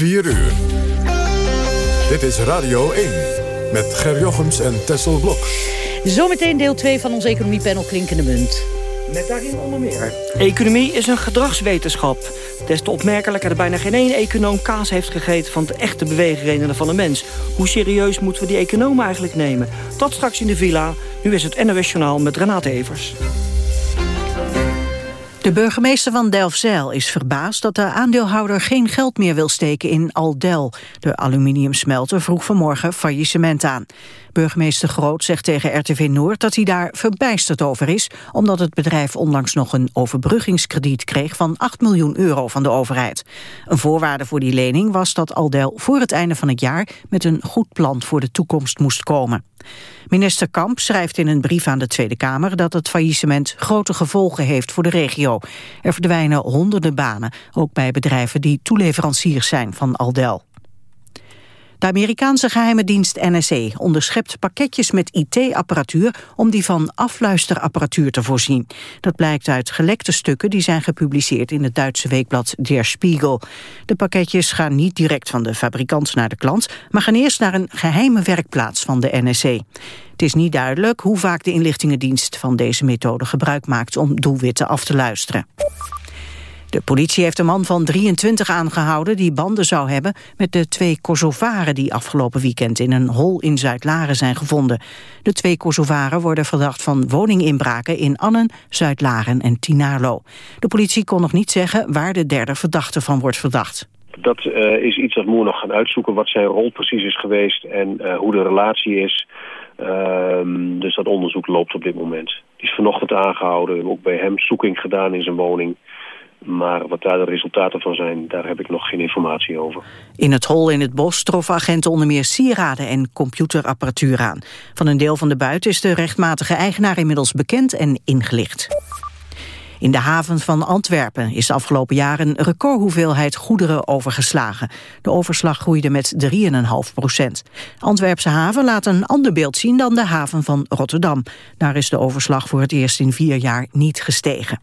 4 uur. Dit is Radio 1 met Ger Jochems en Tessel Blok. Zometeen deel 2 van ons economiepanel Klinkende Munt. Met daarin onder meer... Economie is een gedragswetenschap. Des te opmerkelijker dat bijna geen één econoom kaas heeft gegeten... van de echte beweegredenen van de mens. Hoe serieus moeten we die economen eigenlijk nemen? Dat straks in de villa. Nu is het NOS Journaal met Renate Evers. De burgemeester van Delfzijl is verbaasd dat de aandeelhouder geen geld meer wil steken in Aldel. De aluminiumsmelter vroeg vanmorgen faillissement aan. Burgemeester Groot zegt tegen RTV Noord dat hij daar verbijsterd over is... omdat het bedrijf onlangs nog een overbruggingskrediet kreeg van 8 miljoen euro van de overheid. Een voorwaarde voor die lening was dat Aldel voor het einde van het jaar... met een goed plan voor de toekomst moest komen. Minister Kamp schrijft in een brief aan de Tweede Kamer dat het faillissement grote gevolgen heeft voor de regio. Er verdwijnen honderden banen, ook bij bedrijven die toeleveranciers zijn van Aldel. De Amerikaanse geheime dienst NSE onderschept pakketjes met IT-apparatuur om die van afluisterapparatuur te voorzien. Dat blijkt uit gelekte stukken die zijn gepubliceerd in het Duitse weekblad Der Spiegel. De pakketjes gaan niet direct van de fabrikant naar de klant, maar gaan eerst naar een geheime werkplaats van de NSE. Het is niet duidelijk hoe vaak de inlichtingendienst van deze methode gebruik maakt om doelwitten af te luisteren. De politie heeft een man van 23 aangehouden die banden zou hebben met de twee Kosovaren die afgelopen weekend in een hol in Zuid-Laren zijn gevonden. De twee Kosovaren worden verdacht van woninginbraken in Annen, Zuid-Laren en Tinarlo. De politie kon nog niet zeggen waar de derde verdachte van wordt verdacht. Dat uh, is iets dat moet nog gaan uitzoeken wat zijn rol precies is geweest en uh, hoe de relatie is. Uh, dus dat onderzoek loopt op dit moment. Die is vanochtend aangehouden. Ook bij hem zoeking gedaan in zijn woning. Maar wat daar de resultaten van zijn, daar heb ik nog geen informatie over. In het hol in het bos troffen agenten onder meer sieraden en computerapparatuur aan. Van een deel van de buit is de rechtmatige eigenaar inmiddels bekend en ingelicht. In de haven van Antwerpen is de afgelopen jaar een recordhoeveelheid goederen overgeslagen. De overslag groeide met 3,5 procent. Antwerpse haven laat een ander beeld zien dan de haven van Rotterdam. Daar is de overslag voor het eerst in vier jaar niet gestegen.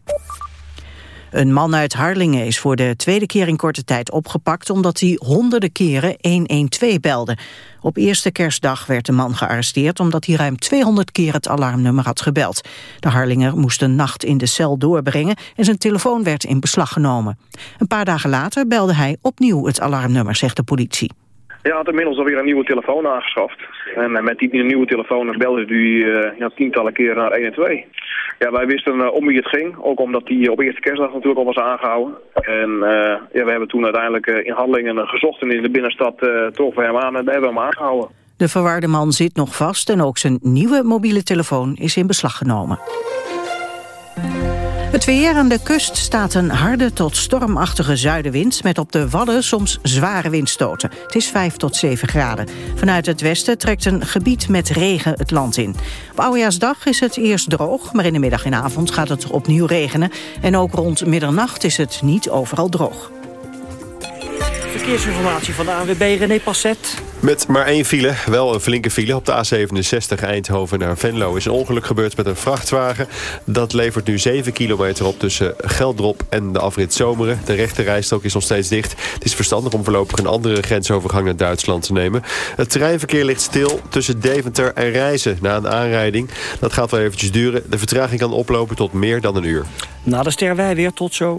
Een man uit Harlingen is voor de tweede keer in korte tijd opgepakt... omdat hij honderden keren 112 belde. Op eerste kerstdag werd de man gearresteerd... omdat hij ruim 200 keer het alarmnummer had gebeld. De Harlinger moest een nacht in de cel doorbrengen... en zijn telefoon werd in beslag genomen. Een paar dagen later belde hij opnieuw het alarmnummer, zegt de politie. Ja, had inmiddels alweer een nieuwe telefoon aangeschaft. En eh, met die nieuwe telefoon belde hij ja, tientallen keren naar 112. Ja, wij wisten uh, om wie het ging. Ook omdat hij op eerste kerstdag natuurlijk al was aangehouden. En uh, ja, we hebben toen uiteindelijk in handelingen gezocht en in de binnenstad troffen we hem aan en hebben we hem aangehouden. De verwaarde man zit nog vast en ook zijn nieuwe mobiele telefoon is in beslag genomen. Het weer aan de kust staat een harde tot stormachtige zuidenwind... met op de Wadden soms zware windstoten. Het is 5 tot 7 graden. Vanuit het westen trekt een gebied met regen het land in. Op Oudejaarsdag is het eerst droog, maar in de middag en avond gaat het opnieuw regenen. En ook rond middernacht is het niet overal droog. Verkeersinformatie van de ANWB René Passet. Met maar één file, wel een flinke file. Op de A67 Eindhoven naar Venlo is een ongeluk gebeurd met een vrachtwagen. Dat levert nu 7 kilometer op tussen Geldrop en de afrit Zomeren. De rechte rijstrook is nog steeds dicht. Het is verstandig om voorlopig een andere grensovergang naar Duitsland te nemen. Het treinverkeer ligt stil tussen Deventer en Reizen na een aanrijding. Dat gaat wel eventjes duren. De vertraging kan oplopen tot meer dan een uur. Na de ster weer, tot zo.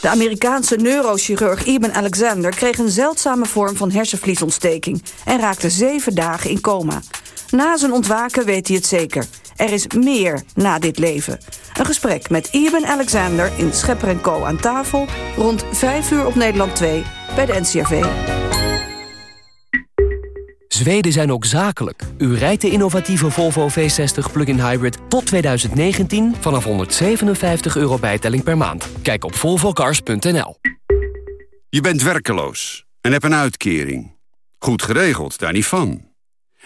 De Amerikaanse neurochirurg Eben Alexander kreeg een zeldzame vorm van hersenvliesontsteking en raakte zeven dagen in coma. Na zijn ontwaken weet hij het zeker. Er is meer na dit leven. Een gesprek met Eben Alexander in Schepper Co. aan tafel... rond 5 uur op Nederland 2 bij de NCRV. Zweden zijn ook zakelijk. U rijdt de innovatieve Volvo V60 plug-in hybrid tot 2019 vanaf 157 euro bijtelling per maand. Kijk op volvocars.nl. Je bent werkeloos en hebt een uitkering. Goed geregeld, daar niet van.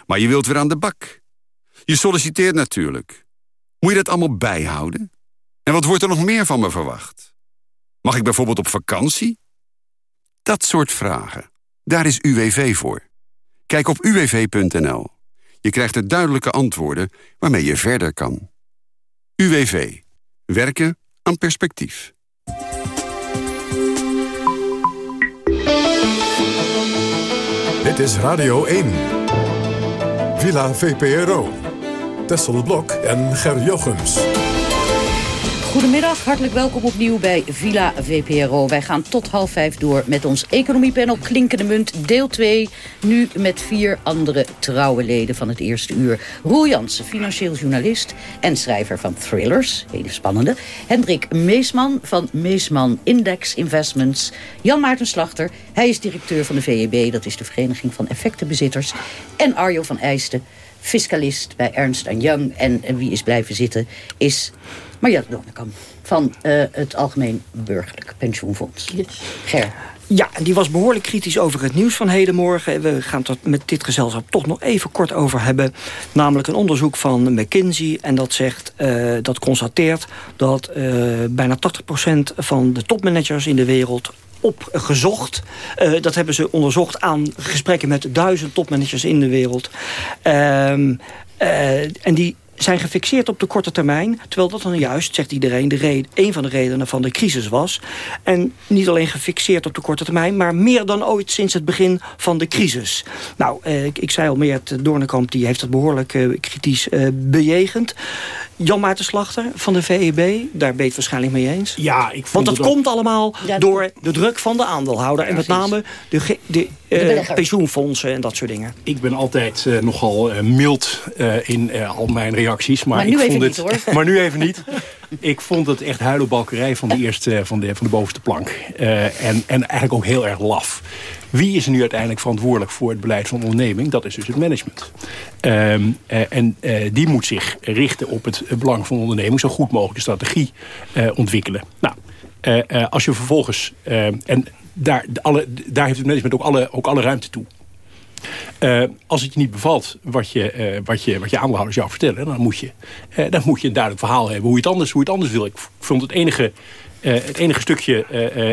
Maar je wilt weer aan de bak. Je solliciteert natuurlijk. Moet je dat allemaal bijhouden? En wat wordt er nog meer van me verwacht? Mag ik bijvoorbeeld op vakantie? Dat soort vragen. Daar is UWV voor. Kijk op uwv.nl. Je krijgt er duidelijke antwoorden waarmee je verder kan. UWV. Werken aan perspectief. Dit is Radio 1. Villa VPRO. Tessel Blok en Ger Jochems. Goedemiddag, hartelijk welkom opnieuw bij Villa VPRO. Wij gaan tot half vijf door met ons economiepanel Klinkende Munt, deel 2. Nu met vier andere trouwe leden van het eerste uur. Roel Jansen, financieel journalist en schrijver van thrillers, hele spannende. Hendrik Meesman van Meesman Index Investments. Jan Maarten Slachter, hij is directeur van de VEB, dat is de Vereniging van Effectenbezitters. En Arjo van Eijsten, fiscalist bij Ernst Young. En wie is blijven zitten is Marja Doornekamp van uh, het Algemeen Burgerlijk Pensioenfonds. Ger. Ja, en die was behoorlijk kritisch over het nieuws van hedenmorgen. We gaan het met dit gezelschap toch nog even kort over hebben. Namelijk een onderzoek van McKinsey. En dat zegt, uh, dat constateert dat uh, bijna 80% van de topmanagers in de wereld opgezocht. Uh, dat hebben ze onderzocht aan gesprekken met duizend topmanagers in de wereld. Uh, en die zijn gefixeerd op de korte termijn. Terwijl dat dan juist, zegt iedereen, de reden, een van de redenen van de crisis was. En niet alleen gefixeerd op de korte termijn... maar meer dan ooit sinds het begin van de crisis. Nou, eh, ik, ik, zei al, Meert Doornekamp die heeft het behoorlijk eh, kritisch eh, bejegend. Jan Maarten Slachter van de VEB, daar ben je het waarschijnlijk mee eens. Ja, ik Want dat komt allemaal door de druk van de aandeelhouder. Ja, en met name de, de, uh, pensioenfondsen en dat soort dingen. Ik ben altijd uh, nogal uh, mild in al mijn reacties. Maar, ik even vond niet het. Maar nu even niet. ik vond het echt huilenbalkerij van de, eerste, van de, van de bovenste plank. en, en eigenlijk ook heel erg laf. Wie is nu uiteindelijk verantwoordelijk voor het beleid van de onderneming? Dat is dus het management. Um, uh, en uh, die moet zich richten op het belang van de onderneming... zo goed mogelijk de strategie ontwikkelen. Nou, als je vervolgens... en daar, alle, daar heeft het management ook alle, ook alle ruimte toe. Uh, als het je niet bevalt wat je, uh, wat je, wat je aandeelhouders jou vertellen... dan moet, je, uh, dan moet je een duidelijk verhaal hebben hoe je het anders, hoe je het anders wil. Ik vond het enige... Het enige stukje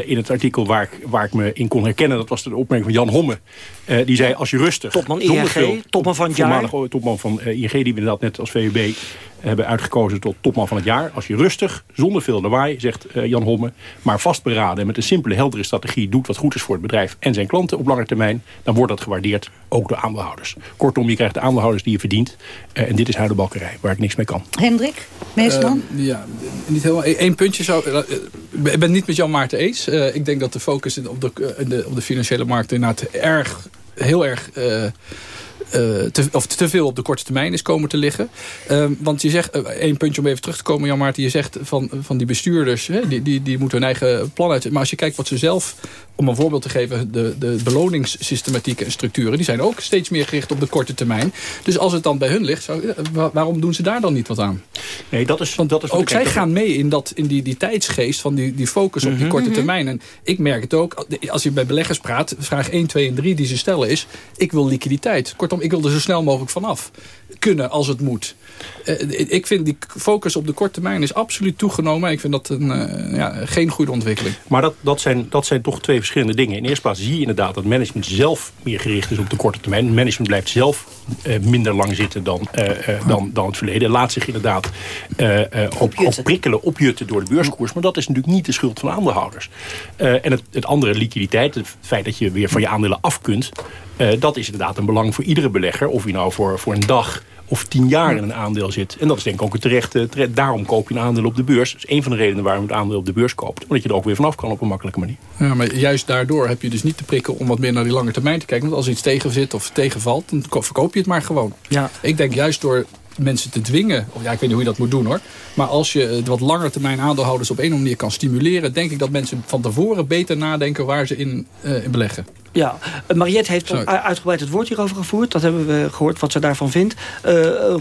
in het artikel waar ik, waar ik me in kon herkennen... dat was de opmerking van Jan Homme. Uh, die zei, als je rustig... Topman ING, veel, topman van het jaar. topman van ING, die we inderdaad net als VUB hebben uitgekozen tot topman van het jaar. Als je rustig, zonder veel lawaai, zegt Jan Homme... maar vastberaden en met een simpele, heldere strategie... doet wat goed is voor het bedrijf en zijn klanten op lange termijn... dan wordt dat gewaardeerd, ook door aandeelhouders. Kortom, je krijgt de aandeelhouders die je verdient. en dit is huidenbalkerij, waar ik niks mee kan. Hendrik, Meesman? ja, niet helemaal. Eén puntje zou... Ik ben het niet met Jan Maarten eens. Uh, ik denk dat de focus op de, de, op de financiële markt inderdaad erg, heel erg... Uh, uh, te, of te veel op de korte termijn is komen te liggen. Uh, want je zegt, uh, één puntje om even terug te komen Jan Maarten. Je zegt van, van die bestuurders, hè, die, die, die moeten hun eigen plan uit. Maar als je kijkt wat ze zelf, om een voorbeeld te geven... de, de beloningssystematieken en structuren... die zijn ook steeds meer gericht op de korte termijn. Dus als het dan bij hun ligt, zou, waarom doen ze daar dan niet wat aan? Nee, dat is, want dat is ook zij gaan mee in, dat, in die, die tijdsgeest van die, die focus op die mm -hmm. korte termijn. En ik merk het ook, als je bij beleggers praat... vraag 1, 2 en 3 die ze stellen is... ik wil liquiditeit. Kortom, ik wil er zo snel mogelijk vanaf kunnen als het moet. Uh, ik vind die focus op de korte termijn is absoluut toegenomen. Ik vind dat een, uh, ja, geen goede ontwikkeling. Maar dat, dat, zijn, dat zijn toch twee verschillende dingen. In de eerste plaats zie je inderdaad dat management zelf meer gericht is op de korte termijn. Management blijft zelf uh, minder lang zitten dan, dan, dan het verleden. Laat zich inderdaad op, op prikkelen, opjutten door de beurskoers. Maar dat is natuurlijk niet de schuld van aandeelhouders. en het, het andere, liquiditeit, het feit dat je weer van je aandelen af kunt... Uh, dat is inderdaad een belang voor iedere belegger. Of je nou voor, voor een dag of tien jaar in een aandeel zit. En dat is denk ik ook het terechte, terecht. Daarom koop je een aandeel op de beurs. Dat is een van de redenen waarom je het aandeel op de beurs koopt. Omdat je er ook weer vanaf kan op een makkelijke manier. Ja, maar juist daardoor heb je dus niet de prikkel om wat meer naar die lange termijn te kijken. Want als iets tegen zit of tegenvalt, dan verkoop je het maar gewoon. Ja. Ik denk juist door mensen te dwingen. Of ja, ik weet niet hoe je dat moet doen hoor. Maar als je wat langer termijn aandeelhouders op een of andere manier kan stimuleren... denk ik dat mensen van tevoren beter nadenken waar ze in, uh, in beleggen. Ja, Mariette heeft uitgebreid het woord hierover gevoerd. Dat hebben we gehoord, wat ze daarvan vindt. Uh,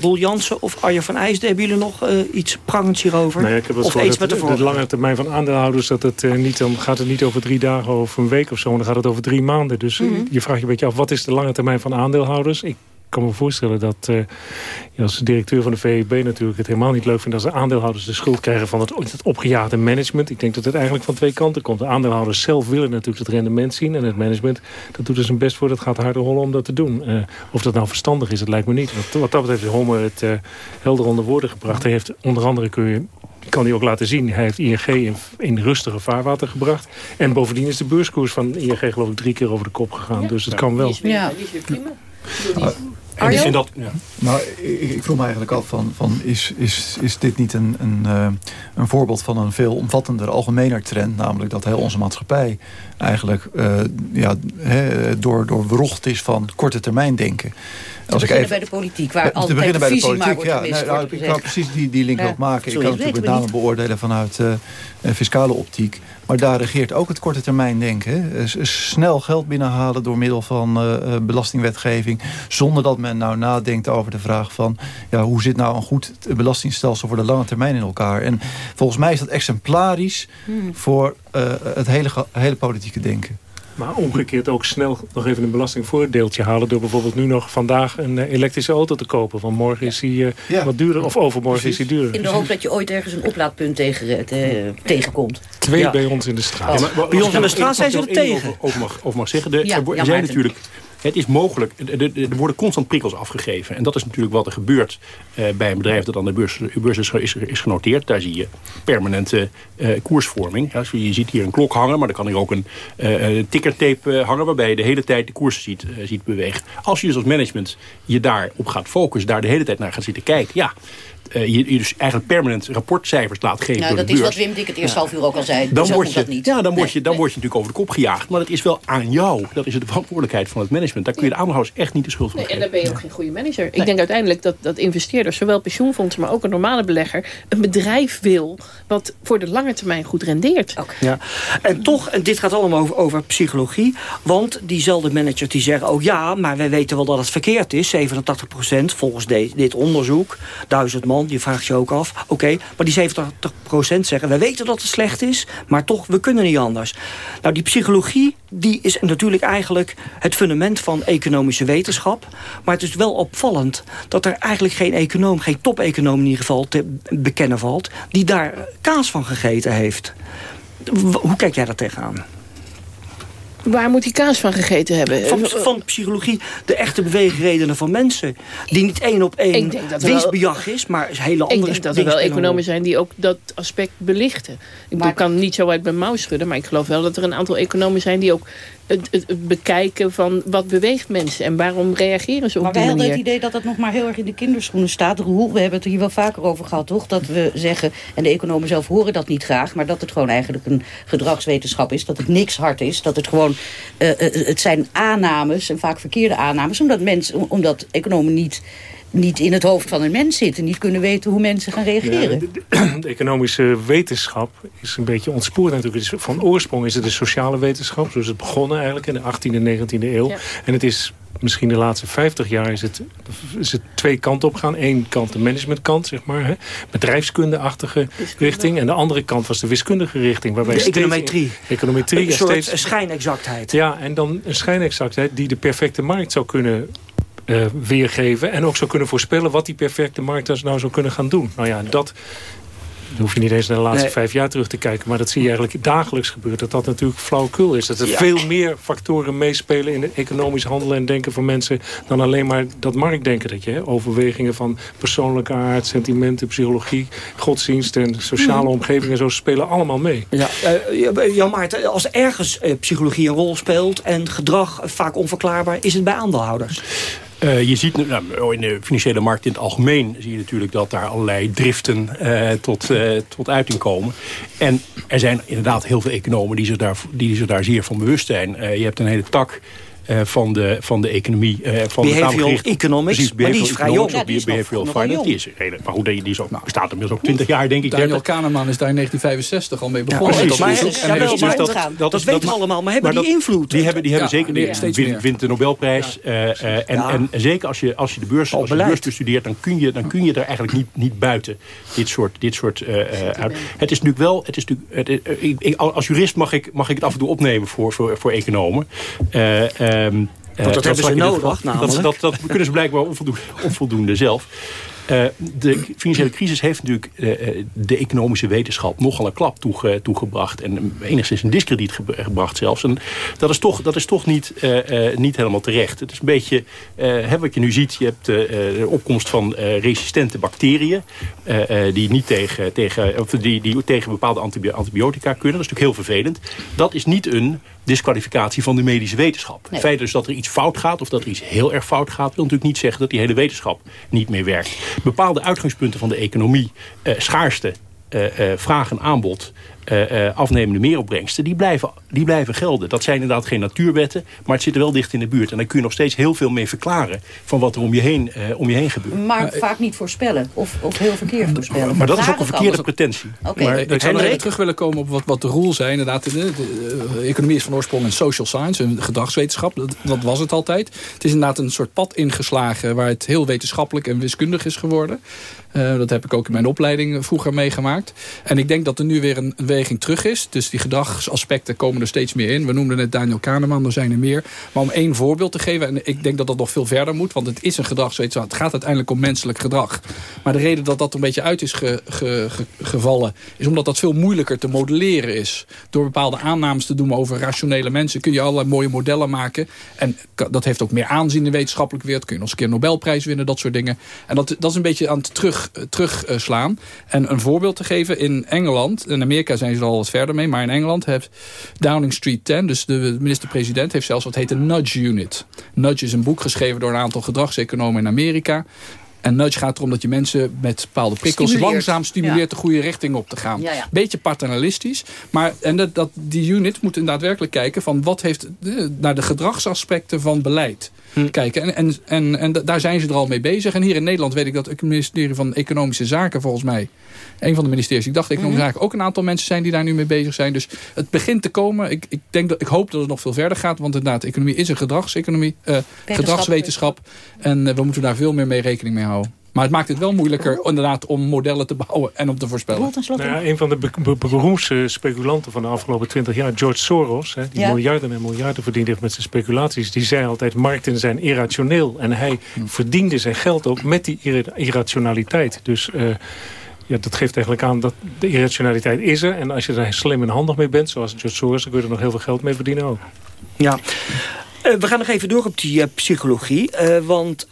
Roel Jansen of Arjen van IJsden, hebben jullie nog uh, iets prangends hierover? Nee, ik heb het of iets met de, de, lange termijn van aandeelhouders... Dat het, uh, niet, dan gaat het niet over drie dagen of een week of zo... dan gaat het over drie maanden. Dus mm -hmm. je vraagt je een beetje af, wat is de lange termijn van aandeelhouders? Ik kan me voorstellen dat uh, je als directeur van de VEB natuurlijk het helemaal niet leuk vindt als de aandeelhouders de schuld krijgen van het, het opgejaagde management. Ik denk dat het eigenlijk van twee kanten komt. De aandeelhouders zelf willen natuurlijk het rendement zien en het management dat doet er zijn best voor. Dat gaat harder rollen om dat te doen. Uh, of dat nou verstandig is, dat lijkt me niet. Want wat dat betreft heeft Homme het uh, helder onder woorden gebracht. Hij heeft onder andere kun je kan hij ook laten zien. Hij heeft ING in, in rustige vaarwater gebracht. En bovendien is de beurskoers van ING geloof ik drie keer over de kop gegaan. Ja. Dus het kan wel. Ja. En, dat, ja. Nou, ik, ik, vroeg me eigenlijk af van, van is, is, is dit niet een, een, uh, een voorbeeld van een veel omvattender, algemener trend, namelijk dat heel onze maatschappij eigenlijk uh, ja, he, door, door is van korte termijn denken. Als ik even, bij de politiek, waar altijd de maar wordt ja, nee, nou, Ik kan precies die, die link ja. ook maken. Sorry, ik kan het met name beoordelen vanuit uh, fiscale optiek. Maar daar regeert ook het korte termijn denken. Hè. Snel geld binnenhalen door middel van uh, belastingwetgeving. Zonder dat men nou nadenkt over de vraag van... Ja, hoe zit nou een goed belastingstelsel voor de lange termijn in elkaar? En volgens mij is dat exemplarisch hmm. voor uh, het hele, hele politieke denken. Maar omgekeerd ook snel nog even een belastingvoordeeltje halen... door bijvoorbeeld nu nog vandaag een eh, elektrische auto te kopen. Van morgen is die uh, ja. wat duurder, of overmorgen Precies. is die duurder. In de hoop dat je ooit ergens een oplaadpunt tegen, te, tegenkomt. Twee ja. bij ons in de straat. Oh. bij ons in de straat zijn ze er tegen. Of mag, of mag zeggen, de, er zijn natuurlijk het is mogelijk, er worden constant prikkels afgegeven. En dat is natuurlijk wat er gebeurt uh, bij een bedrijf dat aan de beurs, beurs is, genoteerd. Daar zie je permanente uh, koersvorming. Ja, je ziet hier een klok hangen, maar dan kan hier ook een uh, tickertape hangen... waarbij je de hele tijd de koers ziet, ziet bewegen. Als je dus als management je daarop gaat focussen, daar de hele tijd naar gaat zitten kijken... ja, uh, je, je, dus eigenlijk permanent rapportcijfers laat geven nou, door dat is wat Wim Dik het eerste ja. half uur ook al zei. Dan dus word je, dat niet. Ja, dan, word, nee, je, dan nee. word je natuurlijk over de kop gejaagd. Maar dat is wel aan jou. Dat is de verantwoordelijkheid van het management. Daar kun je de aandeelhouders echt niet de schuld van nee, geven. En dan ben je ook geen goede manager. Ik denk uiteindelijk dat, dat investeerders, zowel pensioenfondsen... maar ook een normale belegger, een bedrijf wil... wat voor de lange termijn goed rendeert. Okay. Ja. En toch, en dit gaat allemaal over, over psychologie... want diezelfde managers die zeggen... oh ja, maar wij weten wel dat het verkeerd is. 87% volgens de, dit onderzoek. Duizend man, je vraagt je ook af Oké, maar die 70% zeggen... we weten dat het slecht is, maar toch, we kunnen niet anders. Nou, die psychologie die is natuurlijk eigenlijk het fundament van economische wetenschap. Maar het is wel opvallend dat er eigenlijk geen econoom... geen top-econoom in ieder geval te bekennen valt... die daar kaas van gegeten heeft. Hoe kijk jij daar tegenaan? Waar moet die kaas van gegeten hebben? Van, van psychologie, de echte beweegredenen van mensen. Die niet één op één winstbejag is, maar hele andere Ik denk dat er wel economen zijn die ook dat aspect belichten. Ik maar, kan niet zo uit mijn mouw schudden, maar ik geloof wel dat er een aantal economen zijn die ook het, het, bekijken van wat beweegt mensen en waarom reageren ze op maar die manier. Maar wij hadden het idee dat dat nog maar heel erg in de kinderschoenen staat. Roel, we hebben het er hier wel vaker over gehad, toch? Dat we zeggen, en de economen zelf horen dat niet graag... maar dat het gewoon eigenlijk een gedragswetenschap is. Dat het niks hard is. Dat het gewoon, uh, uh, het zijn aannames en vaak verkeerde aannames. Omdat, mensen, omdat economen niet niet in het hoofd van een mens zitten. Niet kunnen weten hoe mensen gaan reageren. Ja, de, de, economische wetenschap is een beetje ontspoord natuurlijk. Van oorsprong is het de sociale wetenschap. Zo is het begonnen eigenlijk in de 18e en 19e eeuw. Ja. En het is misschien de laatste 50 jaar is het, is het twee kanten op gaan. Eén kant de managementkant, zeg maar. Hè, bedrijfskundeachtige richting. En de andere kant was de wiskundige richting. Waarbij de econometrie. Econometrie. Een soort steeds, schijnexactheid. Ja, en dan een schijnexactheid die de perfecte markt zou kunnen uh, weergeven. En ook zou kunnen voorspellen wat die perfecte markt nou zou kunnen gaan doen. Nou ja, dat... Dan hoef je niet eens naar de laatste nee. vijf jaar terug te kijken. Maar dat zie je eigenlijk dagelijks gebeuren. Dat dat natuurlijk flauwekul is. Dat er ja. veel meer factoren meespelen in het economisch handelen en denken van mensen. Dan alleen maar dat marktdenken. Dat je hè, overwegingen van persoonlijke aard, sentimenten, psychologie, godsdienst en sociale mm. omgeving en zo spelen allemaal mee. Ja, uh, Jan Maarten, als ergens uh, psychologie een rol speelt en gedrag vaak onverklaarbaar, is het bij aandeelhouders. Uh, je ziet nou, in de financiële markt in het algemeen... zie je natuurlijk dat daar allerlei driften uh, tot, uh, tot uiting komen. En er zijn inderdaad heel veel economen die zich daar, die zich daar zeer van bewust zijn. je hebt een hele tak van, de, van de economie. van behavioral de economics, precies, maar die is vrij jong. Ja, die is behavioral finance, die is redelijk, maar goed, die, is ook, nou, bestaat inmiddels ook 20 jaar, denk ik. Daniel Kahneman is daar in 1965 al mee begonnen. Ja, maar, maar, dat, dat, dat weten we allemaal, maar hebben die invloed? Die hebben, die hebben zeker, steeds wint de Nobelprijs. En zeker als je, als je de beurs, als je de beurs bestudeert, dan kun je, dan kun je er eigenlijk niet, niet buiten dit soort, dit soort uit. Het is natuurlijk wel, het is natuurlijk, het, als jurist mag ik, mag ik het af en toe opnemen voor, voor, voor economen. Dat, hebben ze nodig, dat, dat, dat, kunnen ze blijkbaar onvoldoende, onvoldoende zelf. Uh, de financiële crisis heeft natuurlijk uh, de economische wetenschap nogal een klap toege, toegebracht. En enigszins een discrediet gebracht zelfs. En dat is toch, dat is toch niet, uh, niet helemaal terecht. Het is een beetje hè, wat je nu ziet. Je hebt de opkomst van resistente bacteriën. die, niet tegen, tegen, of die, die tegen bepaalde antibiotica kunnen. Dat is natuurlijk heel vervelend. Dat is niet een disqualificatie van de medische wetenschap. Het feit dus dat er iets fout gaat of dat er iets heel erg fout gaat... wil natuurlijk niet zeggen dat die hele wetenschap niet meer werkt. Bepaalde uitgangspunten van de economie, eh, schaarste, eh, eh, vraag en aanbod... Uh, afnemende meeropbrengsten, die blijven, die blijven gelden. Dat zijn inderdaad geen natuurwetten, maar het zit er wel dicht in de buurt. En dan kun je nog steeds heel veel mee verklaren van wat er om je heen, om je heen gebeurt. Maar vaak niet voorspellen, of, of heel verkeerd voorspellen. Maar dat is ook een verkeerde pretentie. Okay. Maar ik zou even terug willen komen op wat, wat de rol zijn. Inderdaad, de, de, de, economie is van oorsprong een social science, een gedragswetenschap. Dat, dat, was het altijd. Het is inderdaad een soort pad ingeslagen waar het heel wetenschappelijk en wiskundig is geworden. Uh, dat heb ik ook in mijn opleiding vroeger meegemaakt. En ik denk dat er nu weer een weging terug is. Dus die gedragsaspecten komen er steeds meer in. We noemden net Daniel Kahneman, er zijn er meer. Maar om één voorbeeld te geven, en ik denk dat dat nog veel verder moet... want het is een gedragswetenschap, het gaat uiteindelijk om menselijk gedrag. Maar de reden dat dat een beetje uit is ge, ge, gevallen... is omdat dat veel moeilijker te modelleren is. Door bepaalde aannames te doen over rationele mensen... kun je allerlei mooie modellen maken. En dat heeft ook meer aanzien in de wetenschappelijke wereld. Kun je nog eens een keer Nobelprijs winnen, dat soort dingen. En dat, dat is een beetje aan het terug terugslaan. en een voorbeeld te geven, in Engeland, in Amerika zijn ze er al wat verder mee, maar in Engeland heeft Downing Street 10, dus de minister-president, heeft zelfs wat heet een Nudge Unit. Nudge is een boek geschreven door een aantal gedragseconomen in Amerika. En nudge gaat erom dat je mensen met bepaalde prikkels langzaam stimuleert de goede richting op te gaan. Beetje paternalistisch. Maar en dat, dat, die unit moet daadwerkelijk kijken van wat heeft de, naar de gedragsaspecten van beleid. Hm. kijken. En, en, en, en daar zijn ze er al mee bezig. En hier in Nederland weet ik dat het ministerie van Economische Zaken volgens mij... een van de ministeries, ik dacht Economische mhm. Zaken... ook een aantal mensen zijn die daar nu mee bezig zijn. Dus het begint te komen. Ik, ik, denk dat, ik hoop dat het nog veel verder gaat. Want inderdaad, economie is een gedragseconomie, uh, gedragswetenschap. En uh, we moeten daar veel meer mee rekening mee houden. Maar het maakt het wel moeilijker inderdaad om modellen te bouwen en om te voorspellen. Nou ja, een van de beroemdste speculanten van de afgelopen twintig jaar, George Soros, hè, die miljarden en miljarden verdiend heeft met zijn speculaties, die zei altijd markten zijn irrationeel. En hij hm. verdiende zijn geld ook met die irrationaliteit. Dus... Uh, ja, dat geeft eigenlijk aan dat de irrationaliteit is er. En als je er slim en handig mee bent, zoals George Soros... dan kun je er nog heel veel geld mee verdienen ook. Ja, uh, we gaan nog even door op die uh, psychologie. Uh, want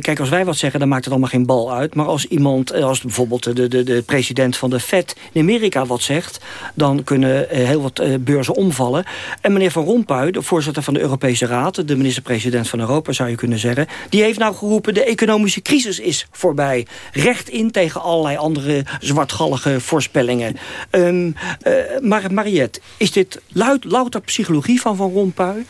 kijk, als wij wat zeggen, dan maakt het allemaal geen bal uit. Maar als iemand, als bijvoorbeeld de, de, de president van de Fed in Amerika wat zegt... dan kunnen heel wat beurzen omvallen. En meneer Van Rompuy, de voorzitter van de Europese Raad... de minister-president van Europa, zou je kunnen zeggen... die heeft nou geroepen, de economische crisis is voorbij. Recht in tegen allerlei andere zwartgallige voorspellingen. Um, maar Mariette, is dit luid, louter psychologie van Van Rompuy...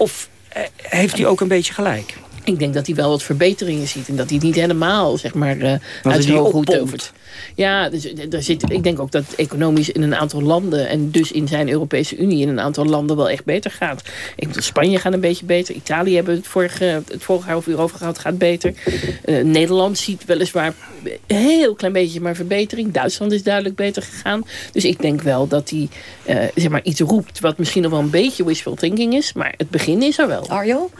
Of eh, heeft hij ook een beetje gelijk? Ik denk dat hij wel wat verbeteringen ziet. En dat hij niet helemaal, zeg maar, uh, uit zijn hoofd over. Ja, dus, eh, daar zit, ik denk ook dat economisch in een aantal landen... en dus in zijn Europese Unie in een aantal landen wel echt beter gaat. Ik bedoel, Spanje gaat een beetje beter. Italië hebben het vorige, het vorige half uur over gehad, gaat beter. Uh, Nederland ziet weliswaar een heel klein beetje maar verbetering. Duitsland is duidelijk beter gegaan. Dus ik denk wel dat hij uh, zeg maar iets roept... wat misschien nog wel een beetje wishful thinking is. Maar het begin is er wel. Arjo,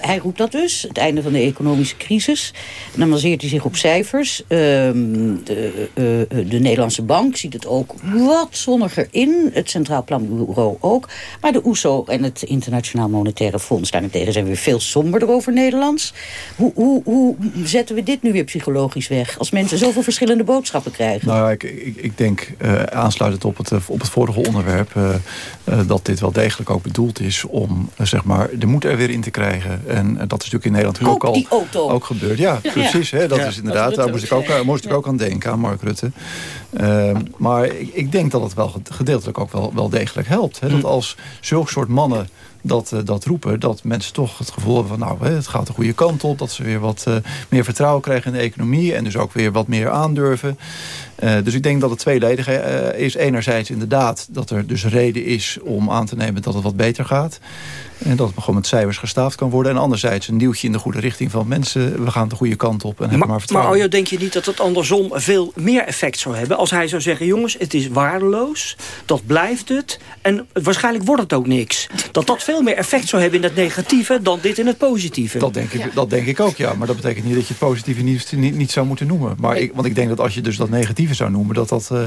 hij roept dat dus. Het einde van de economische crisis. En dan baseert hij zich op cijfers. Ehm, de, uh, de Nederlandse Bank ziet het ook wat zonniger in. Het Centraal Planbureau ook. Maar de OESO en het Internationaal Monetaire Fonds... daarentegen zijn weer veel somberder over Nederlands. Hoe, hoe, hoe zetten we dit nu weer psychologisch weg... als mensen zoveel verschillende boodschappen krijgen? Nou, ik, ik, ik denk, uh, aansluitend op het, op het vorige onderwerp... Uh, dat dit wel degelijk ook bedoeld is om zeg maar, de moed er weer in te krijgen. En dat is natuurlijk in Nederland ook al ook gebeurd. Ja, precies. Hè, dat is inderdaad, daar moest ik, ook, moest ik ook aan denken, aan Mark Rutte. Ehm, maar ik, ik, denk dat het wel gedeeltelijk ook wel, wel degelijk helpt. Hè? Dat als zulke soort mannen dat, uh, dat roepen... dat mensen toch het gevoel hebben van... nou, het gaat de goede kant op. Dat ze weer wat uh, meer vertrouwen krijgen in de economie... en dus ook weer wat meer aandurven. Uh, dus ik denk dat het tweeledig is. Enerzijds inderdaad dat er dus reden is om aan te nemen... dat het wat beter gaat. En dat het gewoon met cijfers gestaafd kan worden. En anderzijds een nieuwtje in de goede richting van mensen. We gaan de goede kant op en hebben maar, vertrouwen. Maar Ojo, denk je niet dat het andersom veel meer effect zou hebben? Als hij zou zeggen, jongens, het is waardeloos. Dat blijft het. En waarschijnlijk wordt het ook niks. Dat dat veel meer effect zou hebben in het negatieve dan dit in het positieve. Dat denk ik, dat denk ik ook, ja. Maar dat betekent niet dat je het positieve niet, niet, niet zou moeten noemen. Maar ik, want ik denk dat als je dus dat negatieve zou noemen... dat dat uh,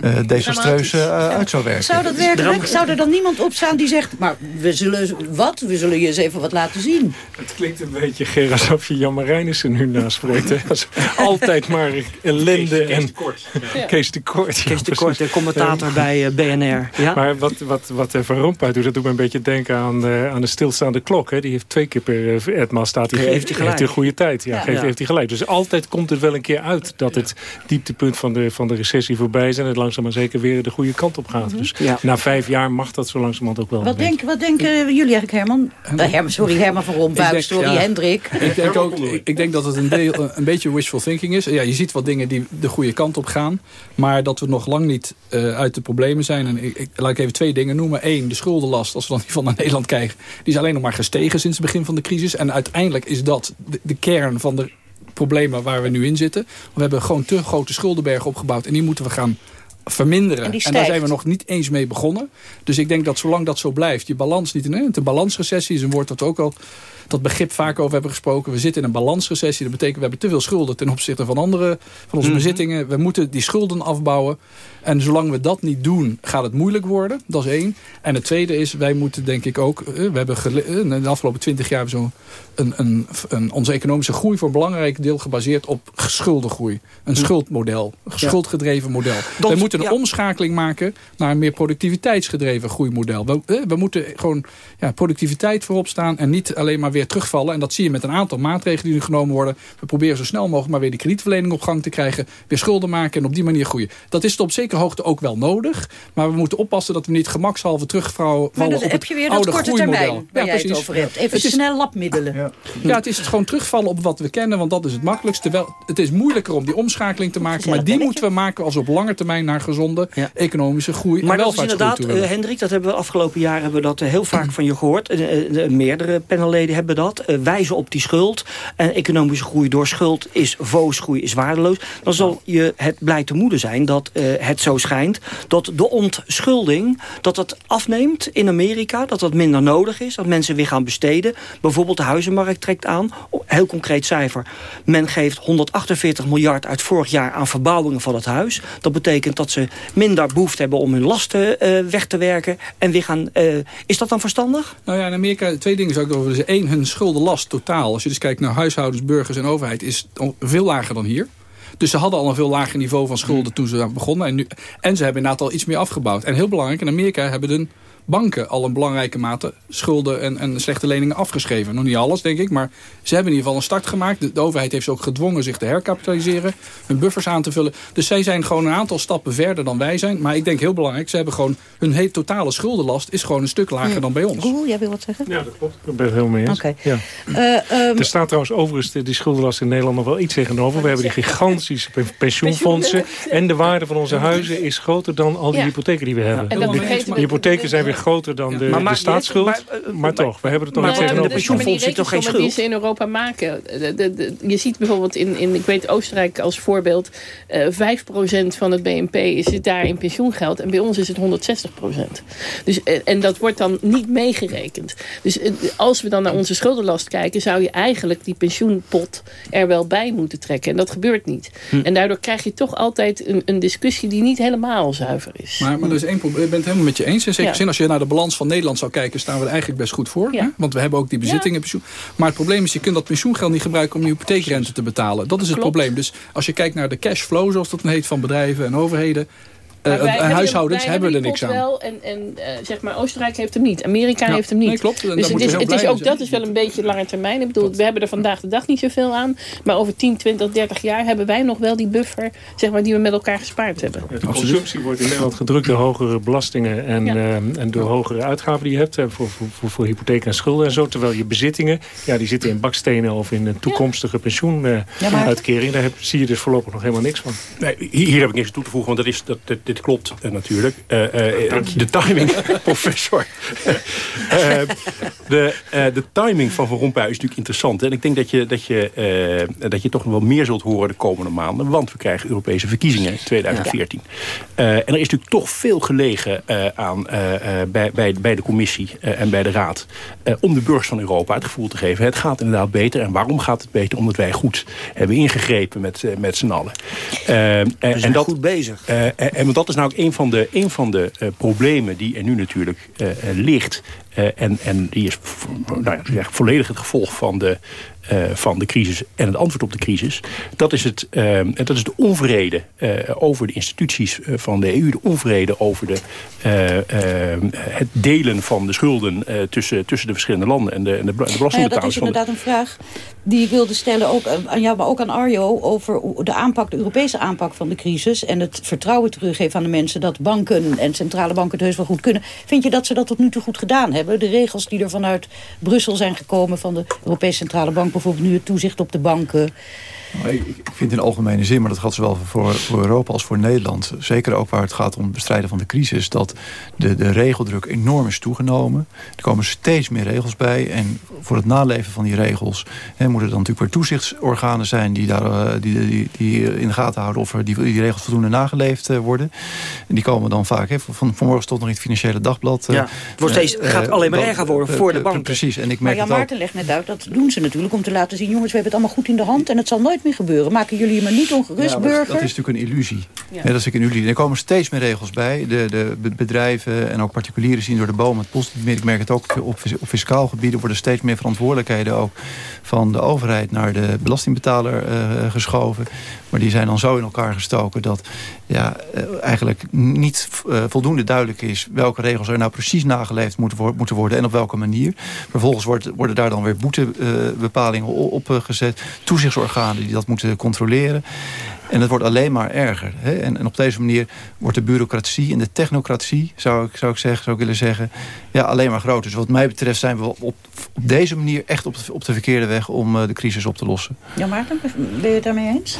uh, desastreus uh, uit zou werken. Zou dat werkelijk? Zou er dan niemand opstaan die zegt... maar we zullen wat? We zullen je eens even wat laten zien. Het klinkt een beetje, Ger, alsof je Jan Marijnissen nu naspreekt. Altijd maar ellende Kees, en... Kort. Ja. Kees de Kort. Kees de Kort, de commentator bij BNR. Ja? Maar wat, wat, wat Van Rompuy doet, dat doet me een beetje denken aan, uh, aan de stilstaande klok. Hè? Die heeft twee keer per uh, Edma staat. Die heeft, hij heeft een goede tijd. Ja, Geeft, heeft hij gelijk. Dus altijd komt het wel een keer uit dat het dieptepunt van de, van de recessie voorbij is. En het langzaam maar zeker weer de goede kant op gaat. Mm -hmm. Dus na vijf jaar mag dat zo langzamerhand ook wel. Wat, denk, wat denken jullie eigenlijk, Herman? Uh, Herman sorry, Herman van Rompuy. Sorry, ja, Hendrik. Ik denk, ook, ik denk dat het een, deel, een beetje wishful thinking is. Ja, je ziet wat dingen die de goede kant op gaan. Maar dat we nog lang niet uh, uit de problemen zijn. En ik, ik, laat ik even twee dingen noemen. Eén, de schuldenlast, als we dan van naar Nederland kijken... die is alleen nog maar gestegen sinds het begin van de crisis. En uiteindelijk is dat de, de kern van de problemen waar we nu in zitten. We hebben gewoon te grote schuldenbergen opgebouwd. En die moeten we gaan verminderen. En, en, daar zijn we nog niet eens mee begonnen. Dus ik denk dat zolang dat zo blijft, je balans niet... in de balansrecessie is een woord dat we ook al dat begrip vaak over hebben gesproken. We zitten in een balansrecessie. Dat betekent we hebben te veel schulden ten opzichte van andere van onze mm -hmm. bezittingen. We moeten die schulden afbouwen. En zolang we dat niet doen, gaat het moeilijk worden. Dat is één. En het tweede is, wij moeten denk ik ook... We hebben in de afgelopen twintig jaar zo een, een, een, onze economische groei voor een belangrijk deel gebaseerd op schuldengroei. Een schuldmodel. Een schuldgedreven model. Dat, we moeten een ja. omschakeling maken naar een meer productiviteitsgedreven groeimodel. We, we moeten gewoon ja, productiviteit voorop staan en niet alleen maar weer terugvallen. En dat zie je met een aantal maatregelen die genomen worden. We proberen zo snel mogelijk maar weer die kredietverlening op gang te krijgen. Weer schulden maken en op die manier groeien. Dat is op zekere hoogte ook wel nodig. Maar we moeten oppassen dat we niet gemakshalve terugvallen maar op heb je weer dat korte termijn waar ja, jij het over hebt. Even het is, snel lapmiddelen. Ja. ja, het is gewoon terugvallen op wat we kennen. Want dat is het makkelijkste. Wel, het is moeilijker om die omschakeling te maken. Maar die moeten we maken als op lange termijn naar gezonde ja. economische groei maar en dat is inderdaad, uh, Hendrik, dat hebben we afgelopen jaar hebben we dat heel vaak van je gehoord. Uh, meerdere panelleden hebben dat. wijzen op die schuld. En economische groei door schuld is voosgroei, is waardeloos. Dan zal je het blij te moede zijn dat het zo schijnt dat de ontschulding dat dat afneemt in Amerika. Dat dat minder nodig is. Dat mensen weer gaan besteden. Bijvoorbeeld de huizenmarkt trekt aan. Heel concreet cijfer. Men geeft 148 miljard uit vorig jaar aan verbouwingen van het huis. Dat betekent dat ze minder behoefte hebben om hun lasten uh, weg te werken. En weer gaan... Uh, is dat dan verstandig? Nou ja, in Amerika twee dingen zou ik over. Dus één, hun schuldenlast totaal. Als je dus kijkt naar huishoudens, burgers en overheid... is veel lager dan hier. Dus ze hadden al een veel lager niveau van schulden toen ze begonnen. En, nu, en ze hebben inderdaad al iets meer afgebouwd. En heel belangrijk, in Amerika hebben de banken al een belangrijke mate schulden en, en slechte leningen afgeschreven. Nog niet alles, denk ik, maar ze hebben in ieder geval een start gemaakt. De, de, overheid heeft ze ook gedwongen zich te herkapitaliseren, hun buffers aan te vullen. Dus zij zijn gewoon een aantal stappen verder dan wij zijn. Maar ik denk heel belangrijk, ze hebben gewoon hun hele totale schuldenlast is gewoon een stuk lager ja. dan bij ons. Oeh, jij wil wat zeggen? Ja, dat klopt. Ik ben het helemaal mee eens. Okay. Ja. Uh, um, er staat trouwens overigens die schuldenlast in Nederland nog wel iets tegenover. We hebben die gigantische pensioenfondsen. En de waarde van onze huizen is groter dan al die ja. hypotheken die we hebben. En dat de hypotheken zijn weer groter dan de, maar de staatsschuld. Maar, maar, maar, toch, we hebben het toch maar. De pensioenfonds zit toch geen schuld? die ze in Europa maken. De, de, de, je ziet bijvoorbeeld in, in, ik weet Oostenrijk als voorbeeld... Uh, 5% van het BNP zit daar in pensioengeld. En bij ons is het 160%. Dus, en dat wordt dan niet meegerekend. Dus als we dan naar onze schuldenlast kijken... zou je eigenlijk die pensioenpot er wel bij moeten trekken. En dat gebeurt niet. Hm. En daardoor krijg je toch altijd een, een discussie... die niet helemaal zuiver is. Maar, maar er is één probleem. Ik ben het helemaal met je eens. In zekere ja. zin, als je naar de balans van Nederland zou kijken... staan we er eigenlijk best goed voor. Ja. Want we hebben ook die bezittingen. Ja. Maar het probleem is, je kunt dat pensioengeld niet gebruiken... om je hypotheekrente te betalen. Dat is het Klopt. probleem. Dus als je kijkt naar de cashflow, zoals dat heet, van bedrijven en overheden huishoudens hebben, er niks aan. Wel en en uh, zeg maar Oostenrijk heeft hem niet. Amerika heeft hem niet. Nee, klopt. Dus het is, het is ook, dat is wel een beetje lange termijn. Ik bedoel, we hebben er vandaag de dag niet zoveel aan. Maar over 10, 20, 30 jaar hebben wij nog wel die buffer zeg maar, die we met elkaar gespaard hebben. de consumptie wordt in Nederland gedrukt door hogere belastingen en, uh, en door hogere uitgaven die je hebt. Voor, voor, voor, hypotheek en schulden en zo. Terwijl je bezittingen, ja, die zitten in bakstenen of in een toekomstige pensioenuitkering. Daar heb, zie je dus voorlopig nog helemaal niks van. Nee, hier heb ik niks toe te voegen, want dat is, dat, dit, dit klopt natuurlijk. Uh, uh, de timing, professor. uh, de, de timing van Van Rompuy is natuurlijk interessant. En ik denk dat je, dat, je, dat je toch nog wel meer zult horen de komende maanden. Want we krijgen Europese verkiezingen in 2014. Ja. en er is natuurlijk toch veel gelegen aan, bij, bij, bij de commissie en bij de raad. om de burgers van Europa het gevoel te geven. Het gaat inderdaad beter. En waarom gaat het beter? Omdat wij goed hebben ingegrepen met, met z'n allen. we zijn en dat, goed bezig. en dat is nou ook een van de, een van de uh, problemen die er nu natuurlijk uh, ligt. Uh, en, en die is nou ja, volledig het gevolg van de, uh, van de crisis en het antwoord op de crisis. Dat is, het, uh, dat is de onvrede uh, over de instituties van de EU. De onvrede over de, het delen van de schulden tussen, tussen de verschillende landen en de, en de, de belastingbetalers. Nou ja, dat is inderdaad een vraag die ik wilde stellen ook aan jou, maar ook aan Arjo... over de aanpak, de Europese aanpak van de crisis... en het vertrouwen teruggeven aan de mensen dat banken en centrale banken het heus wel goed kunnen. Vind je dat ze dat tot nu toe goed gedaan hebben? De regels die er vanuit Brussel zijn gekomen van de Europese Centrale Bank bijvoorbeeld nu het toezicht op de banken. Ik vind in algemene zin, maar dat gaat zowel voor, voor Europa als voor Nederland... zeker ook waar het gaat om het bestrijden van de crisis... dat de, de regeldruk enorm is toegenomen. Er komen steeds meer regels bij. En voor het naleven van die regels... Hè, moeten er dan natuurlijk weer toezichtsorganen zijn... die, daar, die, die, die in de gaten houden of die, die regels voldoende nageleefd worden. En die komen dan vaak... Hè, van, vanmorgen stond nog in het Financiële Dagblad... Ja, het wordt steeds, uh, gaat alleen maar erger worden voor de banken. Precies. En ik merk maar Jan Maarten legt net uit, dat doen ze natuurlijk... om te laten zien, jongens, we hebben het allemaal goed in de hand... en het zal nooit meer gebeuren. Maken jullie je maar niet ongerust, ja, burger? Dat is natuurlijk een illusie. Ja. dat is een illusie. Er komen steeds meer regels bij. De, de bedrijven en ook particulieren zien door de bomen het positief meer. Ik merk het ook op, op fiscaal gebied. Er worden steeds meer verantwoordelijkheden ook van de overheid naar de belastingbetaler uh, geschoven. Maar die zijn dan zo in elkaar gestoken dat ja, eigenlijk niet uh, voldoende duidelijk is... welke regels er nou precies nageleefd moeten, wo moeten worden en op welke manier. Vervolgens wordt, worden daar dan weer boetebepalingen uh, op gezet. Toezichtsorganen die dat moeten controleren. En het wordt alleen maar erger. Hè? En, en, op deze manier wordt de bureaucratie en de technocratie, zou ik, zou ik, zeggen, zou ik willen zeggen, ja, alleen maar groter. Dus wat mij betreft zijn we op, op, deze manier echt op de, op de verkeerde weg om uh, de crisis op te lossen. Ja, Maarten, ben je het daarmee eens?